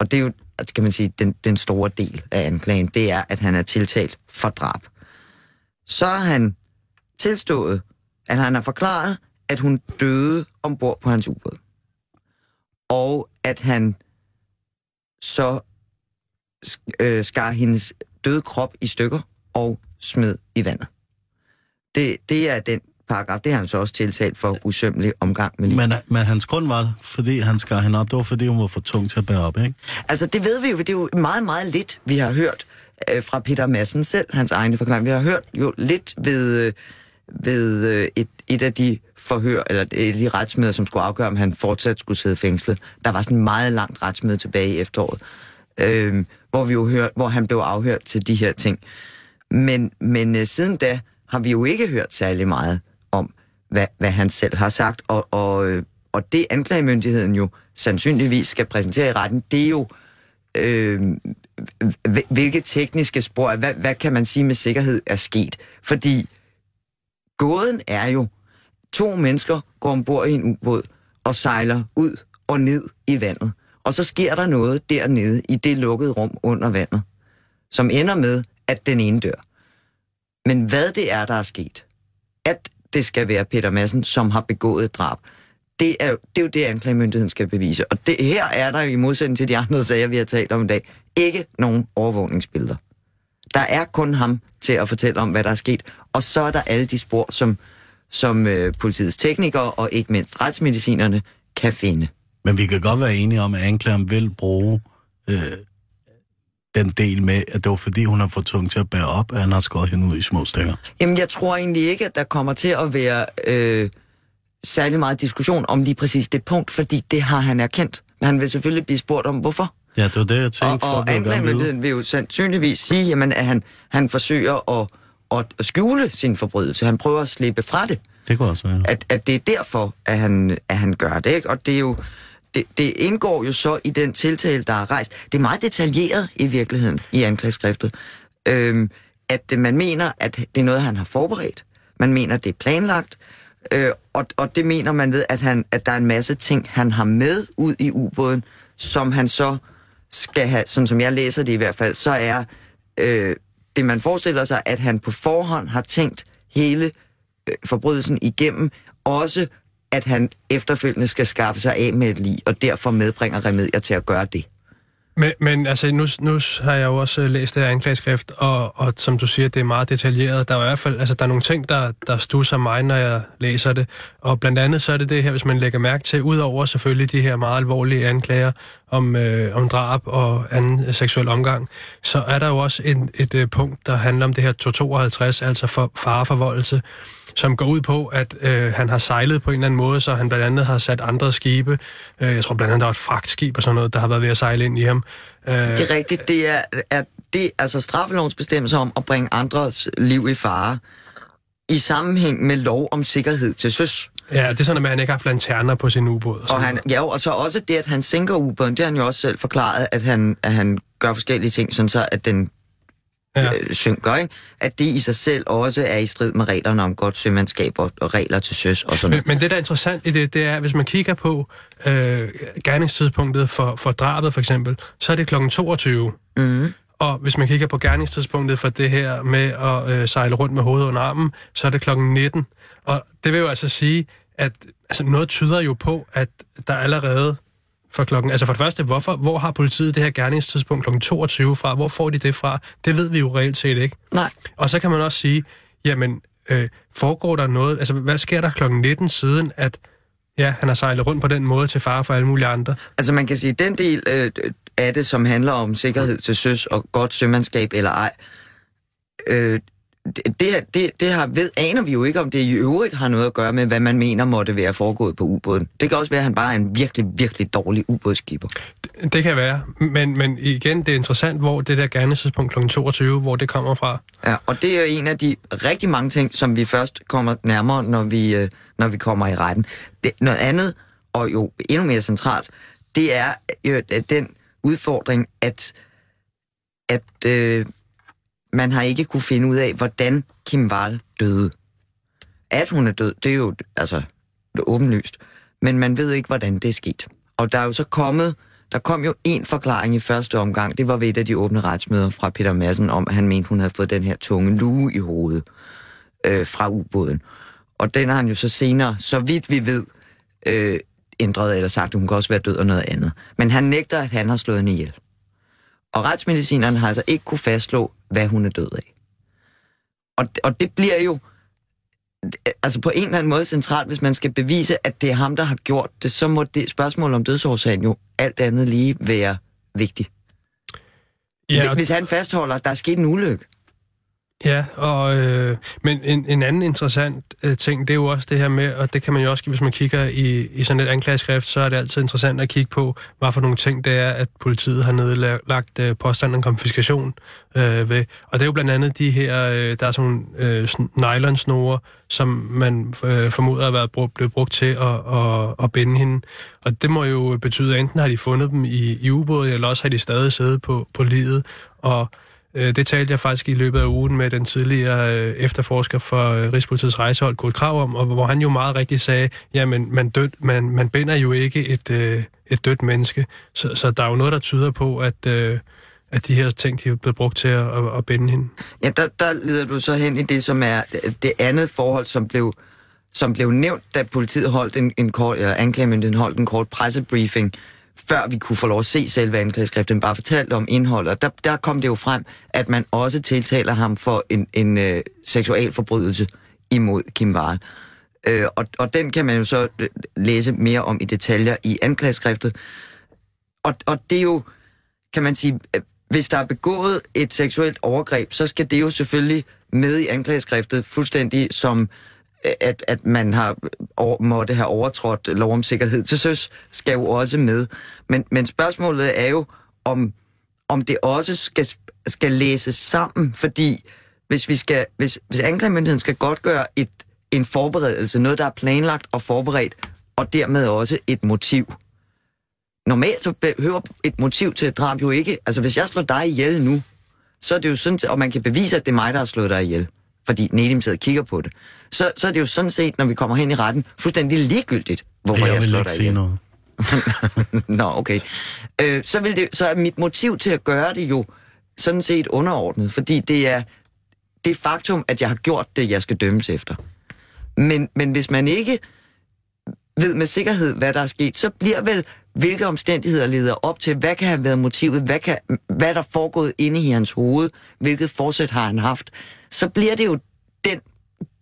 Og det er jo, altså, kan man sige, den, den store del af anklagen, det er, at han er tiltalt for drab. Så har han tilstået, at han har forklaret, at hun døde ombord på hans ubåd. Og at han så øh, skar hendes døde krop i stykker og smed i vandet. Det, det er den paragraf, det har han så også tiltalt for usømmelig omgang med liv. Men, men hans grund var, fordi han skar hende op, det var fordi hun var for tung til at bære op, ikke? Altså det ved vi jo, det er jo meget, meget lidt, vi har hørt øh, fra Peter Madsen selv, hans egne forklaring. Vi har hørt jo lidt ved, øh, ved øh, et, et af de forhør, eller et af de retsmøder, som skulle afgøre, om han fortsat skulle sidde fængslet. Der var sådan en meget langt retsmøde tilbage i efteråret, øh, hvor, vi jo hør, hvor han blev afhørt til de her ting. Men, men øh, siden da har vi jo ikke hørt særlig meget hvad, hvad han selv har sagt, og, og, øh, og det anklagemyndigheden jo sandsynligvis skal præsentere i retten, det er jo, øh, hvilke tekniske spor, hvad, hvad kan man sige med sikkerhed er sket? Fordi gåden er jo, to mennesker går ombord i en ubåd og sejler ud og ned i vandet. Og så sker der noget dernede i det lukkede rum under vandet, som ender med, at den ene dør. Men hvad det er, der er sket, at det skal være Peter Madsen, som har begået et drab, det er, det er jo det, anklagemyndigheden skal bevise. Og det, her er der i modsætning til de andre sager, vi har talt om i dag, ikke nogen overvågningsbilleder. Der er kun ham til at fortælle om, hvad der er sket, og så er der alle de spor, som, som øh, politiets teknikere og ikke mindst retsmedicinerne kan finde. Men vi kan godt være enige om, at anklageren vil bruge øh, den del med, at det var fordi, hun har fået tung til at bære op, at han har skåret hende ud i små stykker? Jamen, jeg tror egentlig ikke, at der kommer til at være øh, særlig meget diskussion om lige præcis det punkt, fordi det har han erkendt. Men han vil selvfølgelig blive spurgt om, hvorfor. Ja, det var det, jeg tænkte. Og, for, og anklagemyndigheden vil jo sandsynligvis sige, jamen, at han, han forsøger at, at skjule sin forbrydelse. Han prøver at slippe fra det. Det kunne også være. At, at det er derfor, at han, at han gør det. Ikke? Og det er jo det, det indgår jo så i den tiltale, der er rejst. Det er meget detaljeret i virkeligheden i anklageskriftet. Øhm, at man mener, at det er noget, han har forberedt. Man mener, det er planlagt. Øh, og, og det mener man ved, at, han, at der er en masse ting, han har med ud i ubåden, som han så skal have, sådan som jeg læser det i hvert fald, så er øh, det, man forestiller sig, at han på forhånd har tænkt hele øh, forbrydelsen igennem, også at han efterfølgende skal skaffe sig af med et lig, og derfor medbringer remedier til at gøre det. Men, men altså, nu, nu har jeg jo også øh, læst det her anklageskrift, og, og som du siger, det er meget detaljeret. Der er i hvert fald altså, der er nogle ting, der, der stusser mig, når jeg læser det. Og blandt andet så er det det her, hvis man lægger mærke til, udover selvfølgelig de her meget alvorlige anklager om, øh, om drab og anden øh, seksuel omgang, så er der jo også en, et, et øh, punkt, der handler om det her 252, altså for fareforvoldelse som går ud på, at øh, han har sejlet på en eller anden måde, så han blandt andet har sat andre skibe. Øh, jeg tror blandt andet, der var et fragtskib og sådan noget, der har været ved at sejle ind i ham. Øh, det er rigtigt. Det er, er det, altså straffelovens bestemmelse om at bringe andres liv i fare i sammenhæng med lov om sikkerhed til søs. Ja, det er sådan, at man ikke har haft lanterner på sin ubåd. Og, og han, ja, og så også det, at han sænker ubåden, det har han jo også selv forklaret, at han, at han gør forskellige ting, sådan så at den ja. øh, synker, ikke? at det i sig selv også er i strid med reglerne om godt sømandskab og, og regler til søs og sådan men, men det, der er interessant i det, det er, hvis man kigger på øh, gerningstidspunktet for, for drabet for eksempel, så er det kl. 22. Mm. Og hvis man kigger på gerningstidspunktet for det her med at øh, sejle rundt med hovedet under armen, så er det klokken 19. Og det vil jo altså sige, at altså, noget tyder jo på, at der allerede for klokken... Altså for det første, hvorfor, hvor har politiet det her gerningstidspunkt klokken 22 fra? Hvor får de det fra? Det ved vi jo reelt set ikke. Nej. Og så kan man også sige, jamen, øh, foregår der noget... Altså, hvad sker der klokken 19 siden, at ja, han har sejlet rundt på den måde til fare for alle mulige andre? Altså man kan sige, den del øh, af det, som handler om sikkerhed til søs og godt sømandskab eller ej, øh, det, det, det har, ved, aner vi jo ikke, om det i øvrigt har noget at gøre med, hvad man mener måtte være foregået på ubåden. Det kan også være, at han bare er en virkelig, virkelig dårlig ubådskipper. Det, det kan være, men, men igen, det er interessant, hvor det der gerningstidspunkt kl. 22, hvor det kommer fra. Ja, og det er en af de rigtig mange ting, som vi først kommer nærmere, når vi, øh, når vi kommer i retten. Det, noget andet, og jo endnu mere centralt, det er jo den udfordring, at, at øh, man har ikke kunne finde ud af, hvordan Kim Wall døde. At hun er død, det er jo altså det er åbenlyst. Men man ved ikke, hvordan det er sket. Og der er jo så kommet, der kom jo en forklaring i første omgang. Det var ved et af de åbne retsmøder fra Peter Madsen om, at han mente, hun havde fået den her tunge lue i hovedet øh, fra ubåden. Og den har han jo så senere, så vidt vi ved, øh, ændret eller sagt, at hun kan også være død og noget andet. Men han nægter, at han har slået hende ihjel. Og retsmedicineren har altså ikke kunne fastslå, hvad hun er død af. Og, og det bliver jo altså på en eller anden måde centralt, hvis man skal bevise, at det er ham, der har gjort det, så må det spørgsmål om dødsårsagen jo alt andet lige være vigtigt. Ja, Hvis han fastholder, at der er sket en ulykke, Ja, og, øh, men en, en anden interessant øh, ting, det er jo også det her med, og det kan man jo også, hvis man kigger i, i sådan et anklageskrift, så er det altid interessant at kigge på, hvad for nogle ting det er, at politiet har nedlagt øh, påstand om konfiskation øh, ved. Og det er jo blandt andet de her, øh, der er sådan nogle øh, nylonsnore, som man øh, formoder har været brugt, blevet brugt til at, at, at binde hende. Og det må jo betyde, at enten har de fundet dem i, i ubåden, eller også har de stadig siddet på, på livet. Og Øh, det talte jeg faktisk i løbet af ugen med den tidligere øh, efterforsker for øh, Rigspolitiets rejsehold, Kurt Krav, om, og hvor han jo meget rigtigt sagde, jamen man, død, man, man binder jo ikke et, et dødt menneske. Så, så der er jo noget, der tyder på, at, at de her ting, de er blevet brugt til at, at binde hende. Ja, der, der leder du så hen i det, som er det andet forhold, som blev som blev nævnt, da politiet holdt en, en kort, eller anklagemyndigheden holdt en kort pressebriefing, før vi kunne få lov at se selve anklageskriften, bare fortalt om indholdet. Der, der kom det jo frem, at man også tiltaler ham for en, en øh, seksualforbrydelse imod Kim Wahl. Øh, og, og den kan man jo så øh, læse mere om i detaljer i anklageskriftet. Og, og det er jo, kan man sige, øh, hvis der er begået et seksuelt overgreb, så skal det jo selvfølgelig med i anklageskriftet fuldstændig som at, at man har over, måtte have overtrådt lov om sikkerhed til søs, skal jo også med. Men, men spørgsmålet er jo, om, om det også skal, skal læses sammen, fordi hvis, vi skal, hvis, hvis anklagemyndigheden skal godt gøre et, en forberedelse, noget der er planlagt og forberedt, og dermed også et motiv. Normalt så behøver et motiv til et drab jo ikke, altså hvis jeg slår dig ihjel nu, så er det jo sådan, og man kan bevise, at det er mig, der har slået dig ihjel fordi Nedim sidder og kigger på det, så, så er det jo sådan set, når vi kommer hen i retten, fuldstændig ligegyldigt, hvorfor jeg, jeg slår dig ihjel. noget. Nå, okay. Øh, så, vil det, så er mit motiv til at gøre det jo sådan set underordnet, fordi det er det faktum, at jeg har gjort det, jeg skal dømmes efter. Men, men hvis man ikke ved med sikkerhed, hvad der er sket, så bliver vel, hvilke omstændigheder leder op til, hvad kan have været motivet, hvad, kan, hvad der er foregået inde i hans hoved, hvilket forsæt har han haft, så bliver det jo den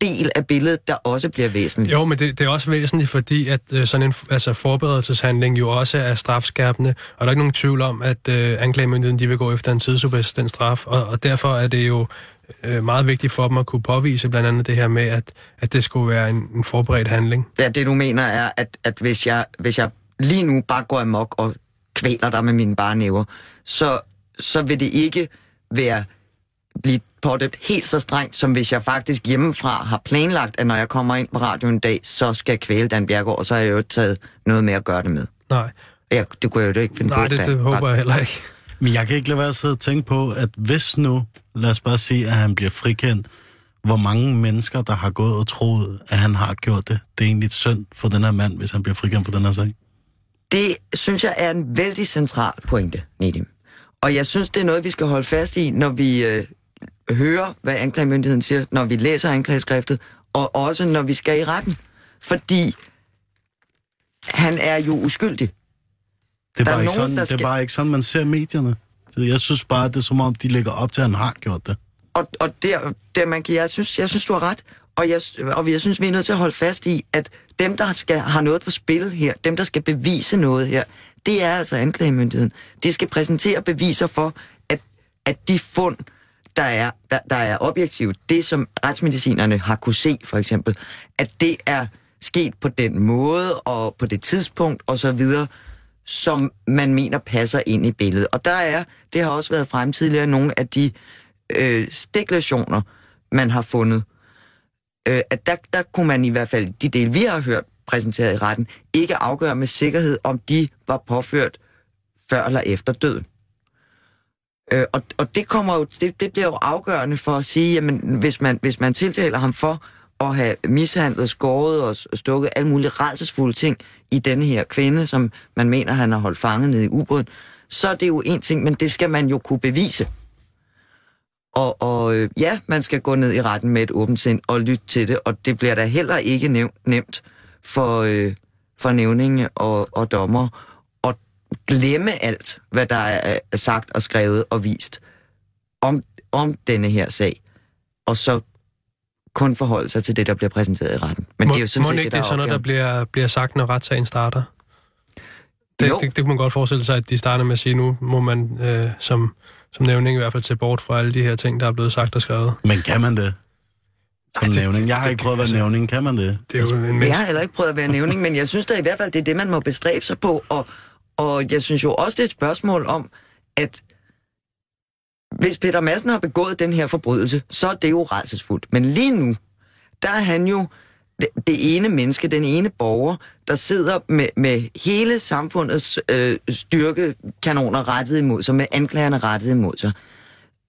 del af billedet, der også bliver væsentlig. Jo, men det, det er også væsentligt, fordi at øh, sådan en altså, forberedelseshandling jo også er strafskærpende, og der er ikke nogen tvivl om, at øh, anklagemyndigheden de vil gå efter en den straf, og, og derfor er det jo øh, meget vigtigt for dem at kunne påvise blandt andet det her med, at, at det skulle være en, en forberedt handling. Ja, det du mener er, at, at hvis, jeg, hvis jeg lige nu bare går amok og kvæler dig med mine bare næver, så, så vil det ikke være blive pådømt helt så strengt, som hvis jeg faktisk hjemmefra har planlagt, at når jeg kommer ind på radioen en dag, så skal jeg kvæle Dan Bjergård, og så har jeg jo taget noget med at gøre det med. Nej. Ja, det kunne jeg jo ikke finde Nej, på. Nej, det, det håber jeg heller ikke. Men jeg kan ikke lade være at sidde og tænke på, at hvis nu, lad os bare sige, at han bliver frikendt, hvor mange mennesker, der har gået og troet, at han har gjort det, det er egentlig synd for den her mand, hvis han bliver frikendt for den her sag? Det synes jeg er en vældig central pointe, Nedim. Og jeg synes, det er noget, vi skal holde fast i, når vi øh, hører, hvad anklagemyndigheden siger, når vi læser anklageskriftet, og også når vi skal i retten. Fordi han er jo uskyldig. Det er, bare, er ikke nogen, sådan, det er bare ikke sådan, man ser medierne. Jeg synes bare, det er som om, de lægger op til, at han har gjort det. Og, og der, der man, jeg, synes, jeg synes, du har ret. Og jeg, og jeg synes, vi er nødt til at holde fast i, at dem, der skal har noget på spil her, dem, der skal bevise noget her, det er altså anklagemyndigheden. De skal præsentere beviser for, at, at de fund, der er, der, der er objektivt, det som retsmedicinerne har kunne se, for eksempel, at det er sket på den måde og på det tidspunkt og så videre, som man mener passer ind i billedet. Og der er, det har også været frem tidligere, nogle af de øh, stiklationer, man har fundet, øh, at der, der kunne man i hvert fald, de dele vi har hørt præsenteret i retten, ikke afgøre med sikkerhed, om de var påført før eller efter døden. Øh, og, og det kommer jo, det, det bliver jo afgørende for at sige, jamen hvis man, hvis man tiltaler ham for at have mishandlet, skåret og stukket alle mulige redselsfulde ting i denne her kvinde, som man mener, han har holdt fanget nede i ubåden, så er det jo en ting, men det skal man jo kunne bevise. Og, og øh, ja, man skal gå ned i retten med et åbent sind og lytte til det, og det bliver da heller ikke nævnt, nemt for, øh, for nævninge og, og dommer glemme alt, hvad der er sagt og skrevet og vist om, om denne her sag, og så kun forholde sig til det, der bliver præsenteret i retten. Men må, det er jo sådan må set, ikke det, der det er sådan noget, der bliver, bliver sagt, når retssagen starter? Det, det, det, det kunne man godt forestille sig, at de starter med at sige, nu må man øh, som, som nævning i hvert fald se bort fra alle de her ting, der er blevet sagt og skrevet. Men kan man det? Som Ej, det, nævning. Jeg har det, ikke prøvet at være nævning. Kan man det? det er jo en jeg har heller ikke prøvet at være nævning, men jeg synes da i hvert fald, det er det, man må bestræbe sig på. Og, og jeg synes jo også, det er et spørgsmål om, at hvis Peter Madsen har begået den her forbrydelse, så er det jo redselsfuldt. Men lige nu, der er han jo det ene menneske, den ene borger, der sidder med, med hele samfundets øh, styrkekanoner rettet imod sig, med anklagerne rettet imod sig.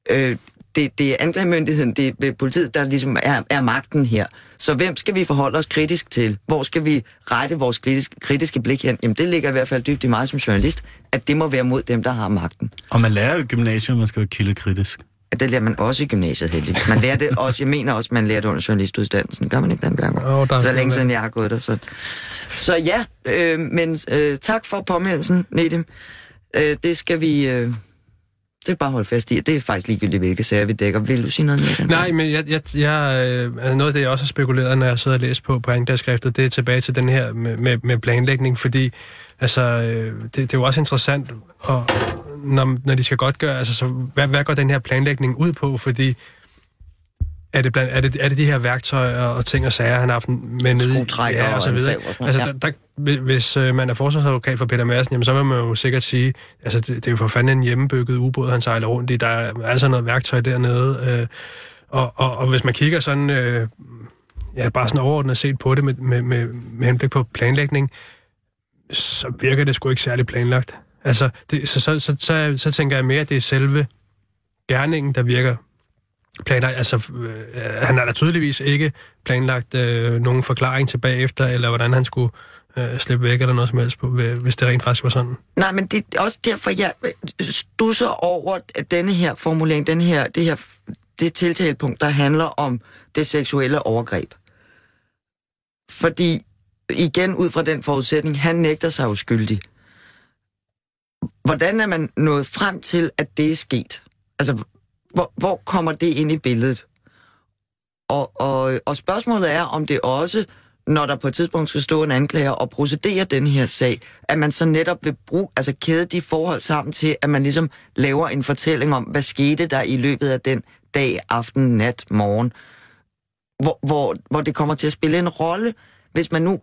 Øh, det, det er anklagemyndigheden, det er politiet, der ligesom er, er magten her. Så hvem skal vi forholde os kritisk til? Hvor skal vi rette vores kritiske, kritiske blik hen? Jamen det ligger i hvert fald dybt i mig som journalist, at det må være mod dem, der har magten. Og man lærer jo i gymnasiet, at man skal være kildekritisk. Det lærer man også i gymnasiet, heldigt. Man lærer det også, jeg mener også, man lærer det under journalistuddannelsen. Gør man ikke, Dan Bjergård? Oh, så længe siden jeg har gået der. Så, så ja, øh, men øh, tak for påmeldelsen, Nedim. Øh, det skal vi... Øh, det er bare holde fast i, det er faktisk ligegyldigt, hvilke sager vi dækker. Vil du sige noget mere? Nej, men jeg, jeg, jeg, øh, noget af det, jeg også har spekuleret, når jeg sidder og læser på, på anklageskriftet, det er tilbage til den her med, med, med planlægning, fordi altså, øh, det, det er jo også interessant, og, når, når de skal godt gøre, altså, så, hvad, hvad går den her planlægning ud på? Fordi er det, blandt, er, det, er det de her værktøjer og ting og sager, han har haft med nede ja, og så videre. Og altså, ja. der, der, hvis øh, man er forsvarsadvokat for Peter Madsen, jamen, så vil man jo sikkert sige, altså det, det er jo for fanden en hjemmebygget ubåd, han sejler rundt i. Der er altså noget værktøj dernede. Øh, og, og, og hvis man kigger sådan, øh, ja, bare sådan overordnet set på det med, med, med, med henblik på planlægning, så virker det sgu ikke særlig planlagt. Altså, det, så, så, så, så, så tænker jeg mere, at det er selve gerningen, der virker planer. Altså, øh, han har da tydeligvis ikke planlagt øh, nogen forklaring tilbage efter, eller hvordan han skulle øh, slippe væk eller noget som helst, på, hvis det rent faktisk var sådan. Nej, men det er også derfor, jeg øh, stusser over denne her formulering, den her, det her det tiltalepunkt, der handler om det seksuelle overgreb. Fordi, igen ud fra den forudsætning, han nægter sig uskyldig. Hvordan er man nået frem til, at det er sket? Altså, hvor, hvor kommer det ind i billedet? Og, og, og spørgsmålet er, om det også, når der på et tidspunkt skal stå en anklager og procedere den her sag, at man så netop vil bruge, altså kæde de forhold sammen til, at man ligesom laver en fortælling om, hvad skete der i løbet af den dag, aften, nat, morgen, hvor, hvor, hvor det kommer til at spille en rolle, hvis man nu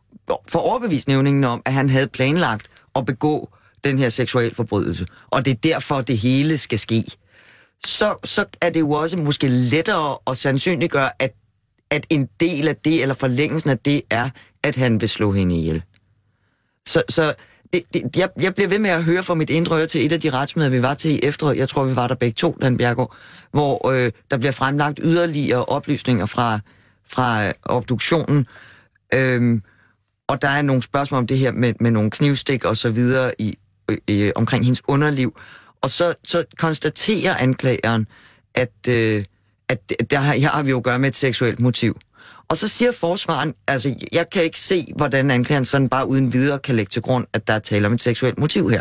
får overbevist nævningen om, at han havde planlagt at begå den her seksuel forbrydelse, og det er derfor, det hele skal ske, så, så er det jo også måske lettere at sandsynliggøre, at, at en del af det, eller forlængelsen af det, er, at han vil slå hende ihjel. Så, så det, det, jeg, jeg bliver ved med at høre fra mit indre øre til et af de retsmøder, vi var til i efteråret. Jeg tror, vi var der begge to, Dan Bjergård, hvor øh, der bliver fremlagt yderligere oplysninger fra, fra øh, obduktionen. Øhm, og der er nogle spørgsmål om det her med, med nogle knivstik og så videre i, øh, øh omkring hendes underliv. Og så, så konstaterer anklageren, at, øh, at der, her har vi jo at gøre med et seksuelt motiv. Og så siger forsvaren, altså jeg kan ikke se, hvordan anklageren sådan bare uden videre kan lægge til grund, at der er tale om et seksuelt motiv her.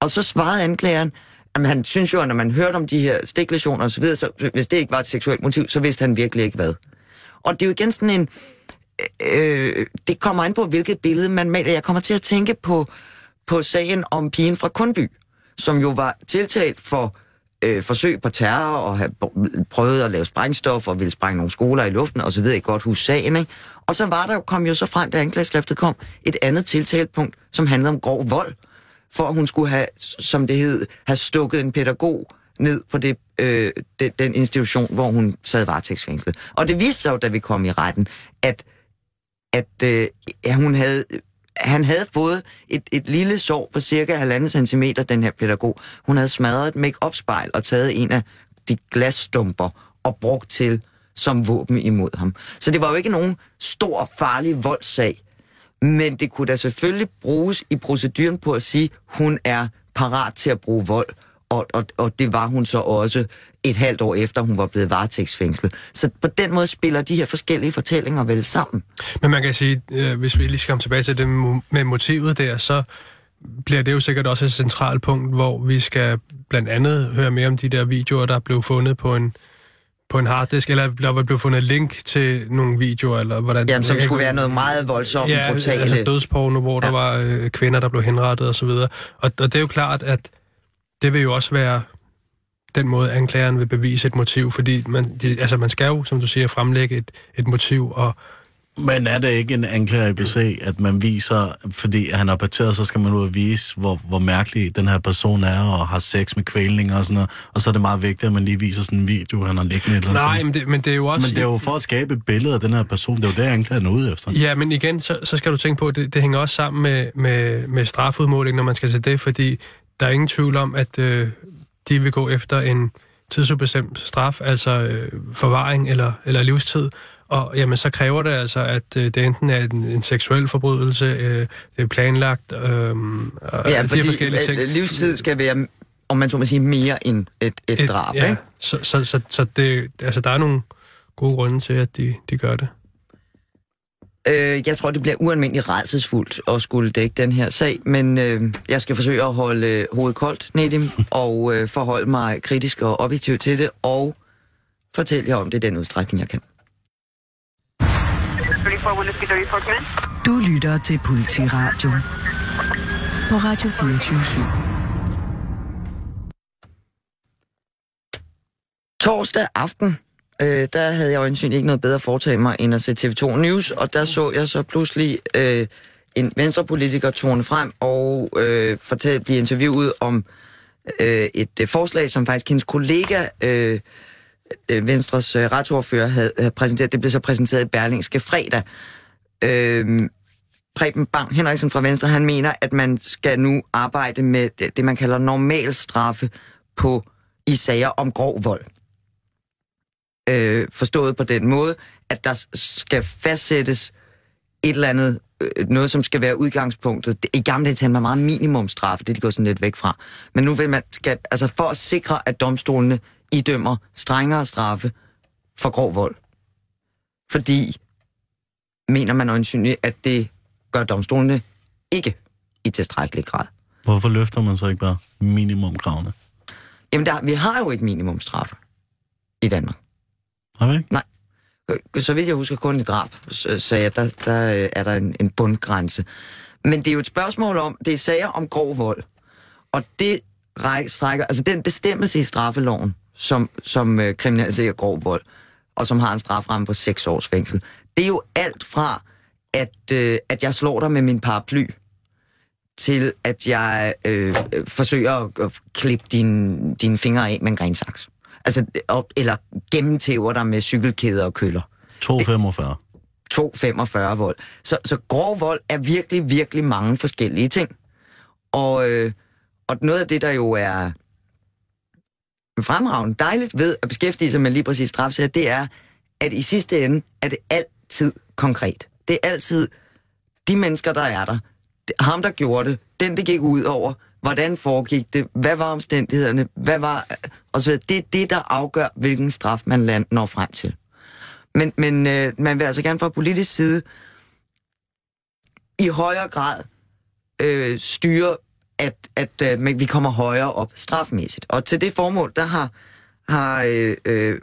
Og så svarede anklageren, at han synes jo, at når man hørte om de her stiklesioner osv., så, så hvis det ikke var et seksuelt motiv, så vidste han virkelig ikke hvad. Og det er jo igen sådan en... Øh, det kommer an på, hvilket billede man maler. Jeg kommer til at tænke på, på sagen om pigen fra Kundby, som jo var tiltalt for øh, forsøg på terror og have prøvet at lave sprængstof og ville sprænge nogle skoler i luften og så videre. I godt hus sagen, ikke? Og så var der, kom jo så frem, da anklageskriftet kom, et andet tiltalepunkt, som handlede om grov vold, for at hun skulle have, som det hed, have stukket en pædagog ned på det, øh, det, den institution, hvor hun sad varetægtsfængslet. Og det viste sig jo, da vi kom i retten, at, at øh, ja, hun havde, han havde fået et, et lille sår på cirka halvanden centimeter, den her pædagog. Hun havde smadret et make-up-spejl og taget en af de glasstumper og brugt til som våben imod ham. Så det var jo ikke nogen stor, farlig voldssag. Men det kunne da selvfølgelig bruges i proceduren på at sige, hun er parat til at bruge vold. Og, og, og det var hun så også et halvt år efter, hun var blevet varetægtsfængslet. Så på den måde spiller de her forskellige fortællinger vel sammen. Men man kan sige, øh, hvis vi lige skal komme tilbage til det med motivet der, så bliver det jo sikkert også et centralt punkt, hvor vi skal blandt andet høre mere om de der videoer, der blev fundet på en, på en harddisk, eller der var blevet fundet link til nogle videoer, eller hvordan... Jamen, som skulle være noget meget voldsomt, ja, brutale. altså dødsporno, hvor ja. der var øh, kvinder, der blev henrettet og så videre. Og, og det er jo klart, at det vil jo også være den måde, anklageren vil bevise et motiv, fordi man, de, altså man skal jo, som du siger, fremlægge et, et motiv, og men er det ikke en anklager i BC, at man viser, fordi han har parteret, så skal man ud og vise, hvor, hvor mærkelig den her person er, og har sex med kvælninger og sådan noget, og så er det meget vigtigt, at man lige viser sådan en video, han har liggende eller Nej, men det, men det er jo også... Men det er jo for at skabe et billede af den her person, det er jo det, anklageren er ude efter. Ja, men igen, så, så skal du tænke på, at det, det hænger også sammen med, med, med strafudmåling, når man skal se det, fordi der er ingen tvivl om, at øh, de vil gå efter en tidsubestemt straf, altså øh, forvaring eller, eller livstid, og jamen, så kræver det altså, at øh, det enten er en, en seksuel forbrydelse, øh, det er planlagt, øh, ja, de forskellige ting. livstid skal være, om man så må sige, mere end et, et, et drab, ja, ikke? Så, så, så, så det, altså, der er nogle gode grunde til, at de, de gør det. Øh, jeg tror, det bliver ualmindeligt redselsfuldt at skulle dække den her sag, men øh, jeg skal forsøge at holde øh, hovedet koldt, Nedim, og øh, forholde mig kritisk og objektivt til det, og fortælle jer om det i den udstrækning, jeg kan. Du lytter til Politiradio på Radio 24 Torsdag aften, øh, der havde jeg øjensynligt ikke noget bedre at foretage mig end at se TV2 News, og der så jeg så pludselig øh, en venstrepolitiker tone frem og øh, fortælle, blive interviewet om øh, et øh, forslag, som faktisk hendes kollega... Øh, øh, Venstres øh, retsordfører havde, havde præsenteret. Det blev så præsenteret i Berlingske fredag. Øh, Preben Bang Henriksen fra Venstre, han mener, at man skal nu arbejde med det, det man kalder normal straffe på, i sager om grov vold. Øh, forstået på den måde, at der skal fastsættes et eller andet, øh, noget som skal være udgangspunktet. I gamle dage talte man meget minimumstraffe, det de går sådan lidt væk fra. Men nu vil man, skal, altså for at sikre, at domstolene idømmer strengere straffe for grov vold. Fordi mener man øjensynligt, at det gør domstolene ikke i tilstrækkelig grad. Hvorfor løfter man så ikke bare minimumkravene? Jamen, der, vi har jo ikke minimumstraffe i Danmark. Har? Nej. Så vidt jeg husker kun i drab, så jeg, der, der øh, er der en, en bundgrænse. Men det er jo et spørgsmål om, det er sager om grov vold. Og det strækker, altså den bestemmelse i straffeloven, som, som øh, kriminaliserer grov vold, og som har en straframme på 6 års fængsel, det er jo alt fra, at, øh, at jeg slår dig med min paraply, til at jeg øh, øh forsøger at, at klippe dine din fingre af med en grensaks. Altså, eller gennemtæver dig med cykelkæder og køller. 2,45. 2,45 vold. Så, så grov vold er virkelig, virkelig mange forskellige ting. Og, øh, og noget af det, der jo er fremragende dejligt ved at beskæftige sig med lige præcis strafsager, det er, at i sidste ende er det altid konkret. Det er altid de mennesker, der er der, ham, der gjorde det, den, det gik ud over, hvordan foregik det, hvad var omstændighederne, hvad var, og så videre. Det er det, der afgør, hvilken straf man land når frem til. Men, men øh, man vil altså gerne fra politisk side i højere grad øh, styre, at, at øh, vi kommer højere op strafmæssigt. Og til det formål, der har har øh, øh,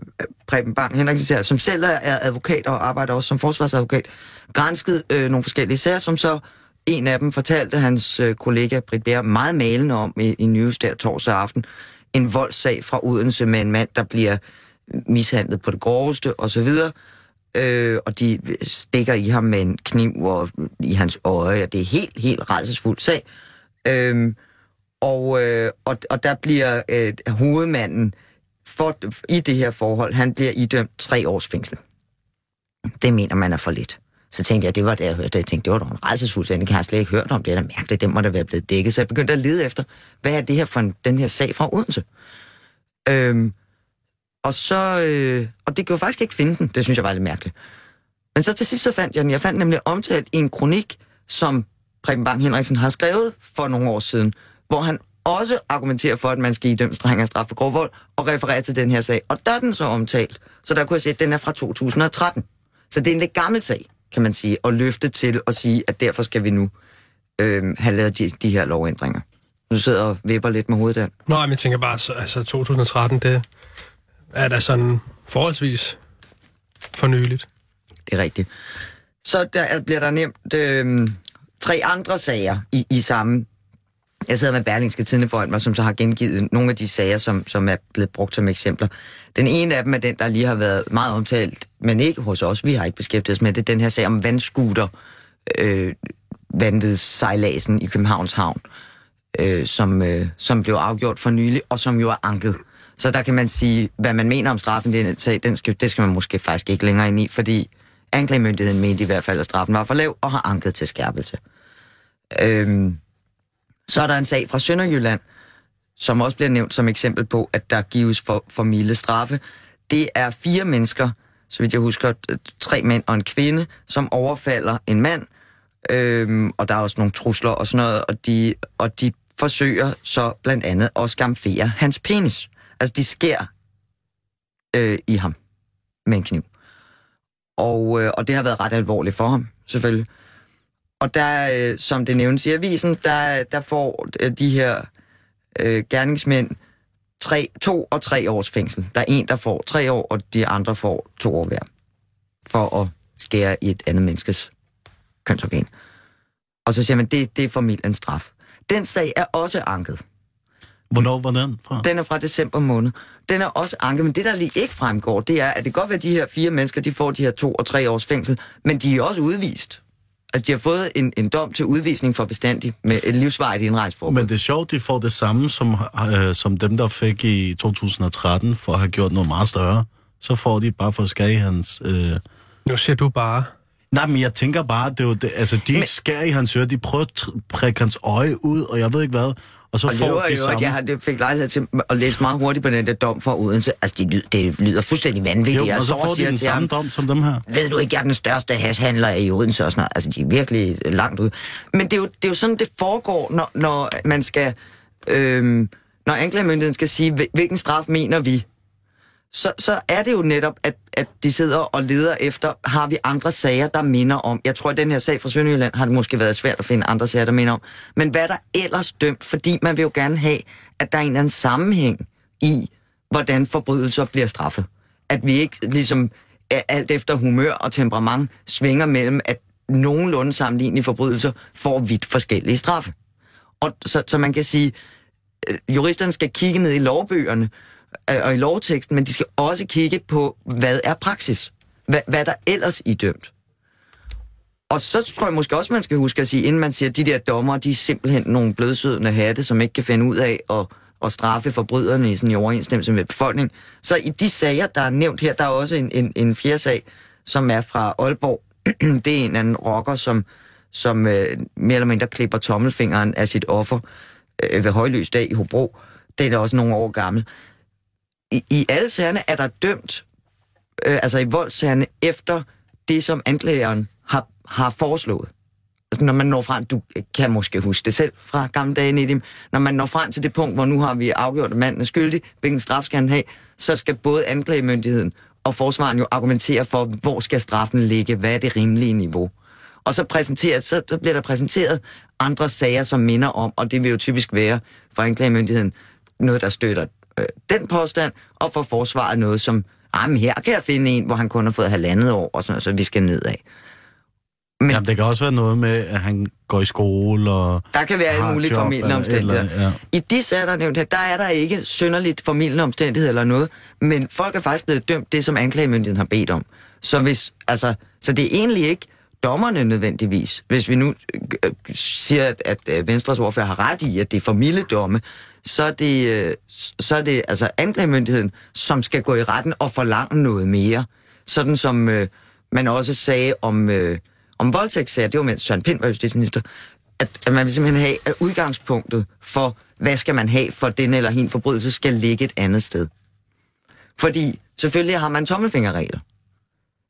Preben Bang Henriksen, som selv er advokat og arbejder også som forsvarsadvokat, grænsket øh, nogle forskellige sager, som så en af dem fortalte hans øh, kollega Britt Bjerre meget malende om i, i News der torsdag aften en voldssag fra Odense med en mand, der bliver mishandlet på det groveste osv., øh, og de stikker i ham med en kniv og i hans øje, og det er helt, helt redselsfuldt sag. Øh, og, øh, og, og der bliver øh, hovedmanden for, i det her forhold, han bliver idømt tre års fængsel. Det mener man er for lidt. Så tænkte jeg, det var det, jeg hørte. Jeg tænkte, det var da en rejsesfuld sag. Jeg har jeg slet ikke hørt om. Det er da mærkeligt. Det må da være blevet dækket. Så jeg begyndte at lede efter, hvad er det her for en, den her sag fra Odense? Øhm, og så... Øh, og det kunne jeg faktisk ikke finde den. Det synes jeg var lidt mærkeligt. Men så til sidst så fandt jeg den. Jeg fandt nemlig omtalt i en kronik, som Preben Bang Henriksen har skrevet for nogle år siden, hvor han også argumenterer for, at man skal idømme strengere straf for grov vold, og referere til den her sag. Og der er den så omtalt. Så der kunne jeg se, at den er fra 2013. Så det er en lidt gammel sag, kan man sige, at løfte til at sige, at derfor skal vi nu øh, have lavet de, de her lovændringer. Du sidder og vipper lidt med hovedet der. Nå, men jeg tænker bare, så, altså 2013, det er da sådan forholdsvis fornyeligt. Det er rigtigt. Så der bliver der nemt øh, tre andre sager i, i samme jeg sidder med Berlingske Tidende foran mig, som så har gengivet nogle af de sager, som, som er blevet brugt som eksempler. Den ene af dem er den, der lige har været meget omtalt, men ikke hos os. Vi har ikke beskæftiget os med det. Den her sag om vandskuter, øh, sejladsen i Københavns Havn, øh, som, øh, som blev afgjort for nylig, og som jo er anket. Så der kan man sige, hvad man mener om straffen, den sag, den skal, det skal man måske faktisk ikke længere ind i, fordi anklagemyndigheden mente i hvert fald, at straffen var for lav, og har anket til skærpelse. Øh, så er der en sag fra Sønderjylland, som også bliver nævnt som eksempel på, at der gives for, for milde straffe. Det er fire mennesker, så vidt jeg husker, tre mænd og en kvinde, som overfalder en mand, øhm, og der er også nogle trusler og sådan noget, og de, og de forsøger så blandt andet at skamfere hans penis. Altså, de skærer øh, i ham med en kniv. Og, øh, og det har været ret alvorligt for ham, selvfølgelig. Og der, øh, som det nævnes i avisen, der, der får øh, de her øh, gerningsmænd tre, to og tre års fængsel. Der er en, der får tre år, og de andre får to år hver. For at skære i et andet menneskes kønsorgan. Og så siger man, det, det er familiens straf. Den sag er også anket. Hvornår var den fra? Den er fra december måned. Den er også anket, men det, der lige ikke fremgår, det er, at det godt være, at de her fire mennesker, de får de her to og tre års fængsel, men de er også udvist. Altså, de har fået en, en dom til udvisning for bestandig med et livsvarigt indrejsforbud. Men det er sjovt, de får det samme som, øh, som dem, der fik i 2013 for at have gjort noget meget større. Så får de bare for at skære hans... Øh... Nu siger du bare... Nej, men jeg tænker bare, det er jo det, altså de men... skærer i hans øre, de prøver at prikke hans øje ud, og jeg ved ikke hvad. Og så og får de jo, samme... Jeg har, fik lejlighed til at læse meget hurtigt på den der dom fra Odense. Altså, det, lyder, det lyder fuldstændig vanvittigt. Jo, og så får de den samme ham, dom som dem her. Ved du ikke, jeg er den største hashhandler i Odense og sådan noget. Altså, de er virkelig langt ud. Men det er jo, det er jo sådan, det foregår, når, når man skal... Øhm, når anklagemyndigheden skal sige, hvilken straf mener vi? Så, så er det jo netop, at, at de sidder og leder efter, har vi andre sager, der minder om. Jeg tror, at den her sag fra Sønderjylland har det måske været svært at finde andre sager, der minder om. Men hvad er der ellers dømt? Fordi man vil jo gerne have, at der er en eller anden sammenhæng i, hvordan forbrydelser bliver straffet. At vi ikke ligesom alt efter humør og temperament svinger mellem, at nogenlunde sammenlignelige forbrydelser får vidt forskellige straffe. Og så, så man kan sige, øh, juristerne skal kigge ned i lovbøgerne Øh, og i lovteksten, men de skal også kigge på, hvad er praksis? Hvad, hvad er der ellers i dømt? Og så tror jeg måske også, man skal huske at sige, inden man siger, at de der dommer, de er simpelthen nogle blødsødende hatte, som ikke kan finde ud af at, at straffe forbryderne i, sådan, i overensstemmelse med befolkningen. Så i de sager, der er nævnt her, der er også en, en, en fjerde sag, som er fra Aalborg. det er en anden rocker, som, som øh, mere eller mindre klipper tommelfingeren af sit offer øh, ved højløs dag i Hobro. Det er da også nogle år gammel i, i alle sagerne er der dømt, øh, altså i voldssagerne, efter det, som anklageren har, har foreslået. Altså, når man når frem, du kan måske huske det selv fra gamle dage, Nedim, når man når frem til det punkt, hvor nu har vi afgjort, at manden er skyldig, hvilken straf skal han have, så skal både anklagemyndigheden og forsvaren jo argumentere for, hvor skal straffen ligge, hvad er det rimelige niveau. Og så, præsenteret, så bliver der præsenteret andre sager, som minder om, og det vil jo typisk være for anklagemyndigheden, noget, der støtter øh, den påstand, og for forsvaret noget som, ah, men her kan jeg finde en, hvor han kun har fået halvandet år, og sådan så vi skal nedad. Men, Jamen, det kan også være noget med, at han går i skole og... Der kan være alle mulige formidlende omstændigheder. Ja. I de sager, der er nævnt her, der er der ikke synderligt formidlende omstændighed eller noget, men folk er faktisk blevet dømt det, som anklagemyndigheden har bedt om. Så, hvis, altså, så det er egentlig ikke dommerne nødvendigvis. Hvis vi nu øh, siger, at, at øh, Venstres ordfører har ret i, at det er for milde domme, så er det, øh, så er det altså anklagemyndigheden, som skal gå i retten og forlange noget mere. Sådan som øh, man også sagde om, øh, om voldtægtssager, det var mens Søren Pind var justitsminister, at, at man vil simpelthen have, at udgangspunktet for, hvad skal man have for den eller hin forbrydelse, skal ligge et andet sted. Fordi selvfølgelig har man tommelfingerregler.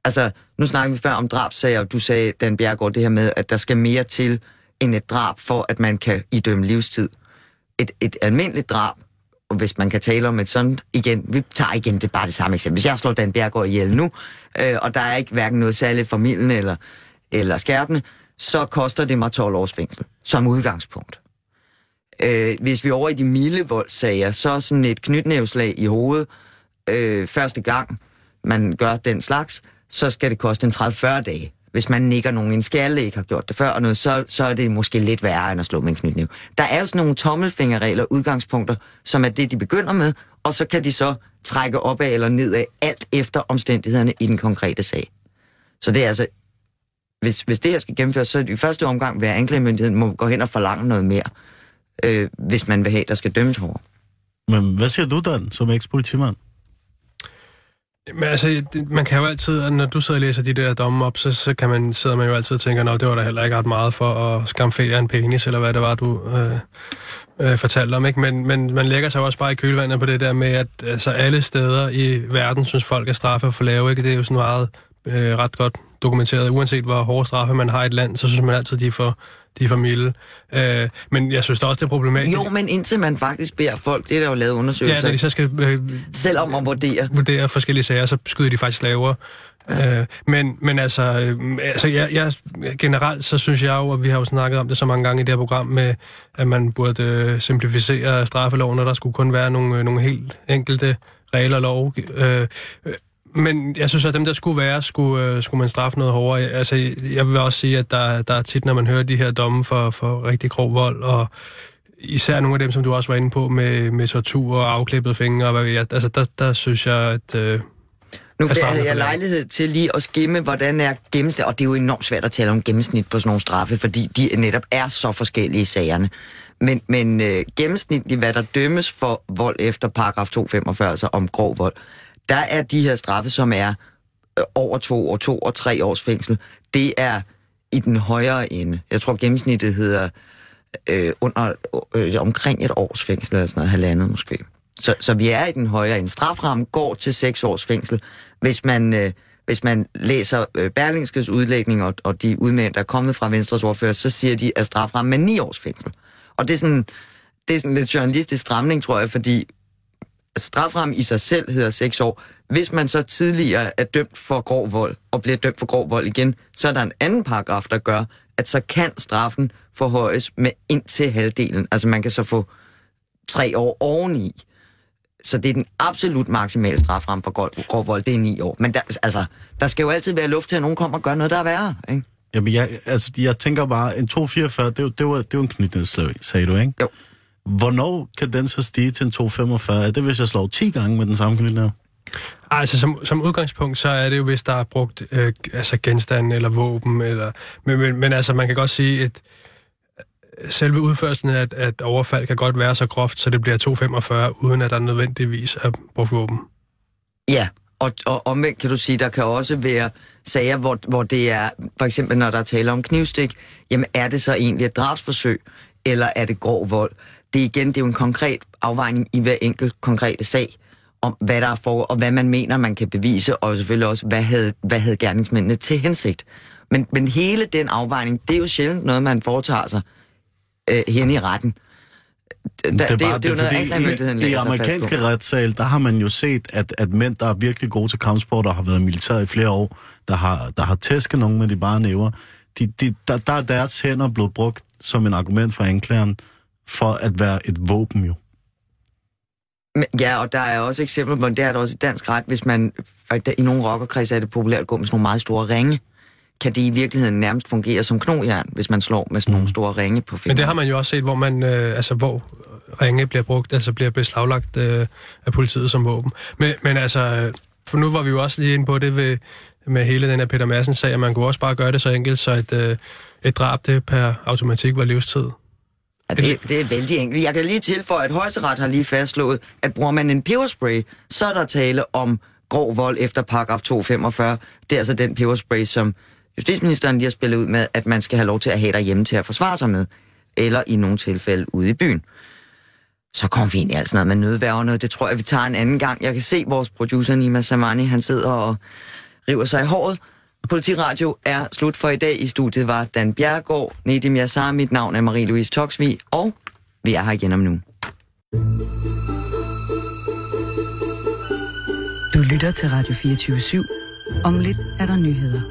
Altså, nu snakker vi før om drabsager, og du sagde, Dan Bjergård, det her med, at der skal mere til end et drab, for at man kan idømme livstid. Et, et almindeligt drab, og hvis man kan tale om et sådan, igen, vi tager igen det bare det samme eksempel. Hvis jeg slår Dan Bjergård ihjel nu, øh, og der er ikke hverken noget særligt familien eller, eller skærpende, så koster det mig 12 års fængsel, som udgangspunkt. Øh, hvis vi er over i de milde voldssager, så sådan et knytnævslag i hovedet øh, første gang, man gør den slags, så skal det koste en 30-40 dage. Hvis man nikker nogen i en skalle, ikke har gjort det før, og noget, så, så er det måske lidt værre end at slå med en knytnæve. Der er jo sådan nogle tommelfingerregler, udgangspunkter, som er det, de begynder med, og så kan de så trække opad eller nedad, alt efter omstændighederne i den konkrete sag. Så det er altså, hvis, hvis det her skal gennemføres, så i første omgang vil anklagemyndigheden må gå hen og forlange noget mere, øh, hvis man vil have, der skal dømmes hårdere. Men hvad siger du, Dan, som ekspolitimand? Men altså, man kan jo altid, når du sidder og læser de der domme op, så, så kan man, sidder man jo altid og tænker, at det var da heller ikke ret meget for at skamfere en penis, eller hvad det var, du øh, øh, fortalte om. Ikke? Men, men man lægger sig også bare i kølvandet på det der med, at altså, alle steder i verden synes folk er straffe for lave. Ikke? Det er jo sådan meget øh, ret godt dokumenteret. Uanset hvor hårde straffe man har i et land, så synes man altid, de er for, de for milde. Øh, men jeg synes da også, det er problematisk. Jo, men indtil man faktisk beder folk, det er der jo lavet undersøgelser. Ja, når de så skal... Øh, Selv om at vurdere. Vurdere forskellige sager, så skyder de faktisk lavere. Ja. Øh, men, men altså, øh, altså jeg, jeg, generelt så synes jeg jo, at vi har jo snakket om det så mange gange i det her program, med at man burde øh, simplificere straffeloven, og der skulle kun være nogle, øh, nogle helt enkelte regler og lov. Øh, men jeg synes, at dem, der skulle være, skulle, øh, skulle man straffe noget hårdere. Altså, jeg vil også sige, at der, der er tit, når man hører de her domme for, for rigtig grov vold, og især nogle af dem, som du også var inde på, med, med tortur og afklippet fingre, og hvad ved jeg, altså, der, der synes jeg, at... Øh, nu havde jeg lejlighed til lige at skimme, hvordan er gennemsnit, og det er jo enormt svært at tale om gennemsnit på sådan nogle straffe, fordi de netop er så forskellige i sagerne. Men, men øh, gennemsnitligt, hvad der dømmes for vold efter paragraf 245, altså om grov vold, der er de her straffe, som er øh, over to og to og tre års fængsel, det er i den højere ende. Jeg tror, gennemsnittet hedder øh, under, øh, omkring et års fængsel, eller sådan noget, halvandet måske. Så, så vi er i den højere ende. Straframmen går til seks års fængsel. Hvis man, øh, hvis man læser øh, Berlingskes udlægning og, og de udmænd, der er kommet fra Venstres ordfører, så siger de, at straframmen er ni års fængsel. Og det er sådan, det er sådan lidt journalistisk stramning, tror jeg, fordi strafram i sig selv hedder 6 år. Hvis man så tidligere er dømt for grov vold, og bliver dømt for grov vold igen, så er der en anden paragraf, der gør, at så kan straffen forhøjes med indtil halvdelen. Altså man kan så få tre år oveni. Så det er den absolut maksimale strafram for grov, grov vold, det er ni år. Men der, altså, der skal jo altid være luft til, at nogen kommer og gør noget, der er værre. Ikke? Jamen, jeg, altså, jeg tænker bare, en 244, det, det, var, det var en knytningsslag, sagde du, ikke? Jo. Hvornår kan den så stige til en 245? Er det, hvis jeg slår 10 gange med den samme knytnæve? Altså, som, som udgangspunkt, så er det jo, hvis der er brugt øh, altså genstande eller våben. Eller, men, men, men altså, man kan godt sige, at selve udførelsen af at overfald kan godt være så groft, så det bliver 245, uden at der nødvendigvis er brugt våben. Ja, og, og omvendt kan du sige, der kan også være sager, hvor, hvor det er, for eksempel når der er tale om knivstik, jamen er det så egentlig et drabsforsøg? eller er det grov vold? Det igen, det er jo en konkret afvejning i hver enkelt konkrete sag, om hvad der er for, og hvad man mener, man kan bevise, og selvfølgelig også, hvad havde, hvad havde gerningsmændene til hensigt. Men, men hele den afvejning, det er jo sjældent noget, man foretager sig øh, hen i retten. Da, det, er bare, det, det, det er jo noget, I, i amerikanske retssal, der har man jo set, at, at mænd, der er virkelig gode til kampsport, og har været militær i flere år, der har, der har tæsket nogen med de bare næver, de, de, der, der er deres hænder blevet brugt som en argument fra anklageren for at være et våben jo. Ja, og der er også eksempler på, det er der også i dansk ret, hvis man, i nogle rockerkredse er det populært at gå med sådan nogle meget store ringe. kan det i virkeligheden nærmest fungere som knogjern, hvis man slår med sådan nogle mm. store ringe på fingeren. Men det har man jo også set, hvor man, øh, altså hvor ringe bliver brugt, altså bliver beslaglagt øh, af politiet som våben. Men, men altså, for nu var vi jo også lige inde på det ved, med hele den her Peter Madsen-sag, at man kunne også bare gøre det så enkelt, så et, øh, et drab det per automatik var livstid. Det, det er vældig enkelt. Jeg kan lige tilføje, at højesteret har lige fastslået, at bruger man en peberspray, så er der tale om grov vold efter paragraf 245. Det er altså den peberspray, som justitsministeren lige har spillet ud med, at man skal have lov til at have derhjemme til at forsvare sig med, eller i nogle tilfælde ude i byen. Så kom vi ind i alt sådan noget med nødværverne, det tror jeg, vi tager en anden gang. Jeg kan se vores producer Nima Samani, han sidder og river sig i håret. Politiradio er slut for i dag. I studiet var Dan Bjergård, Nedim Yassar, mit navn er Marie-Louise Toksvig, og vi er her igen om nu. Du lytter til Radio 24 /7. Om lidt er der nyheder.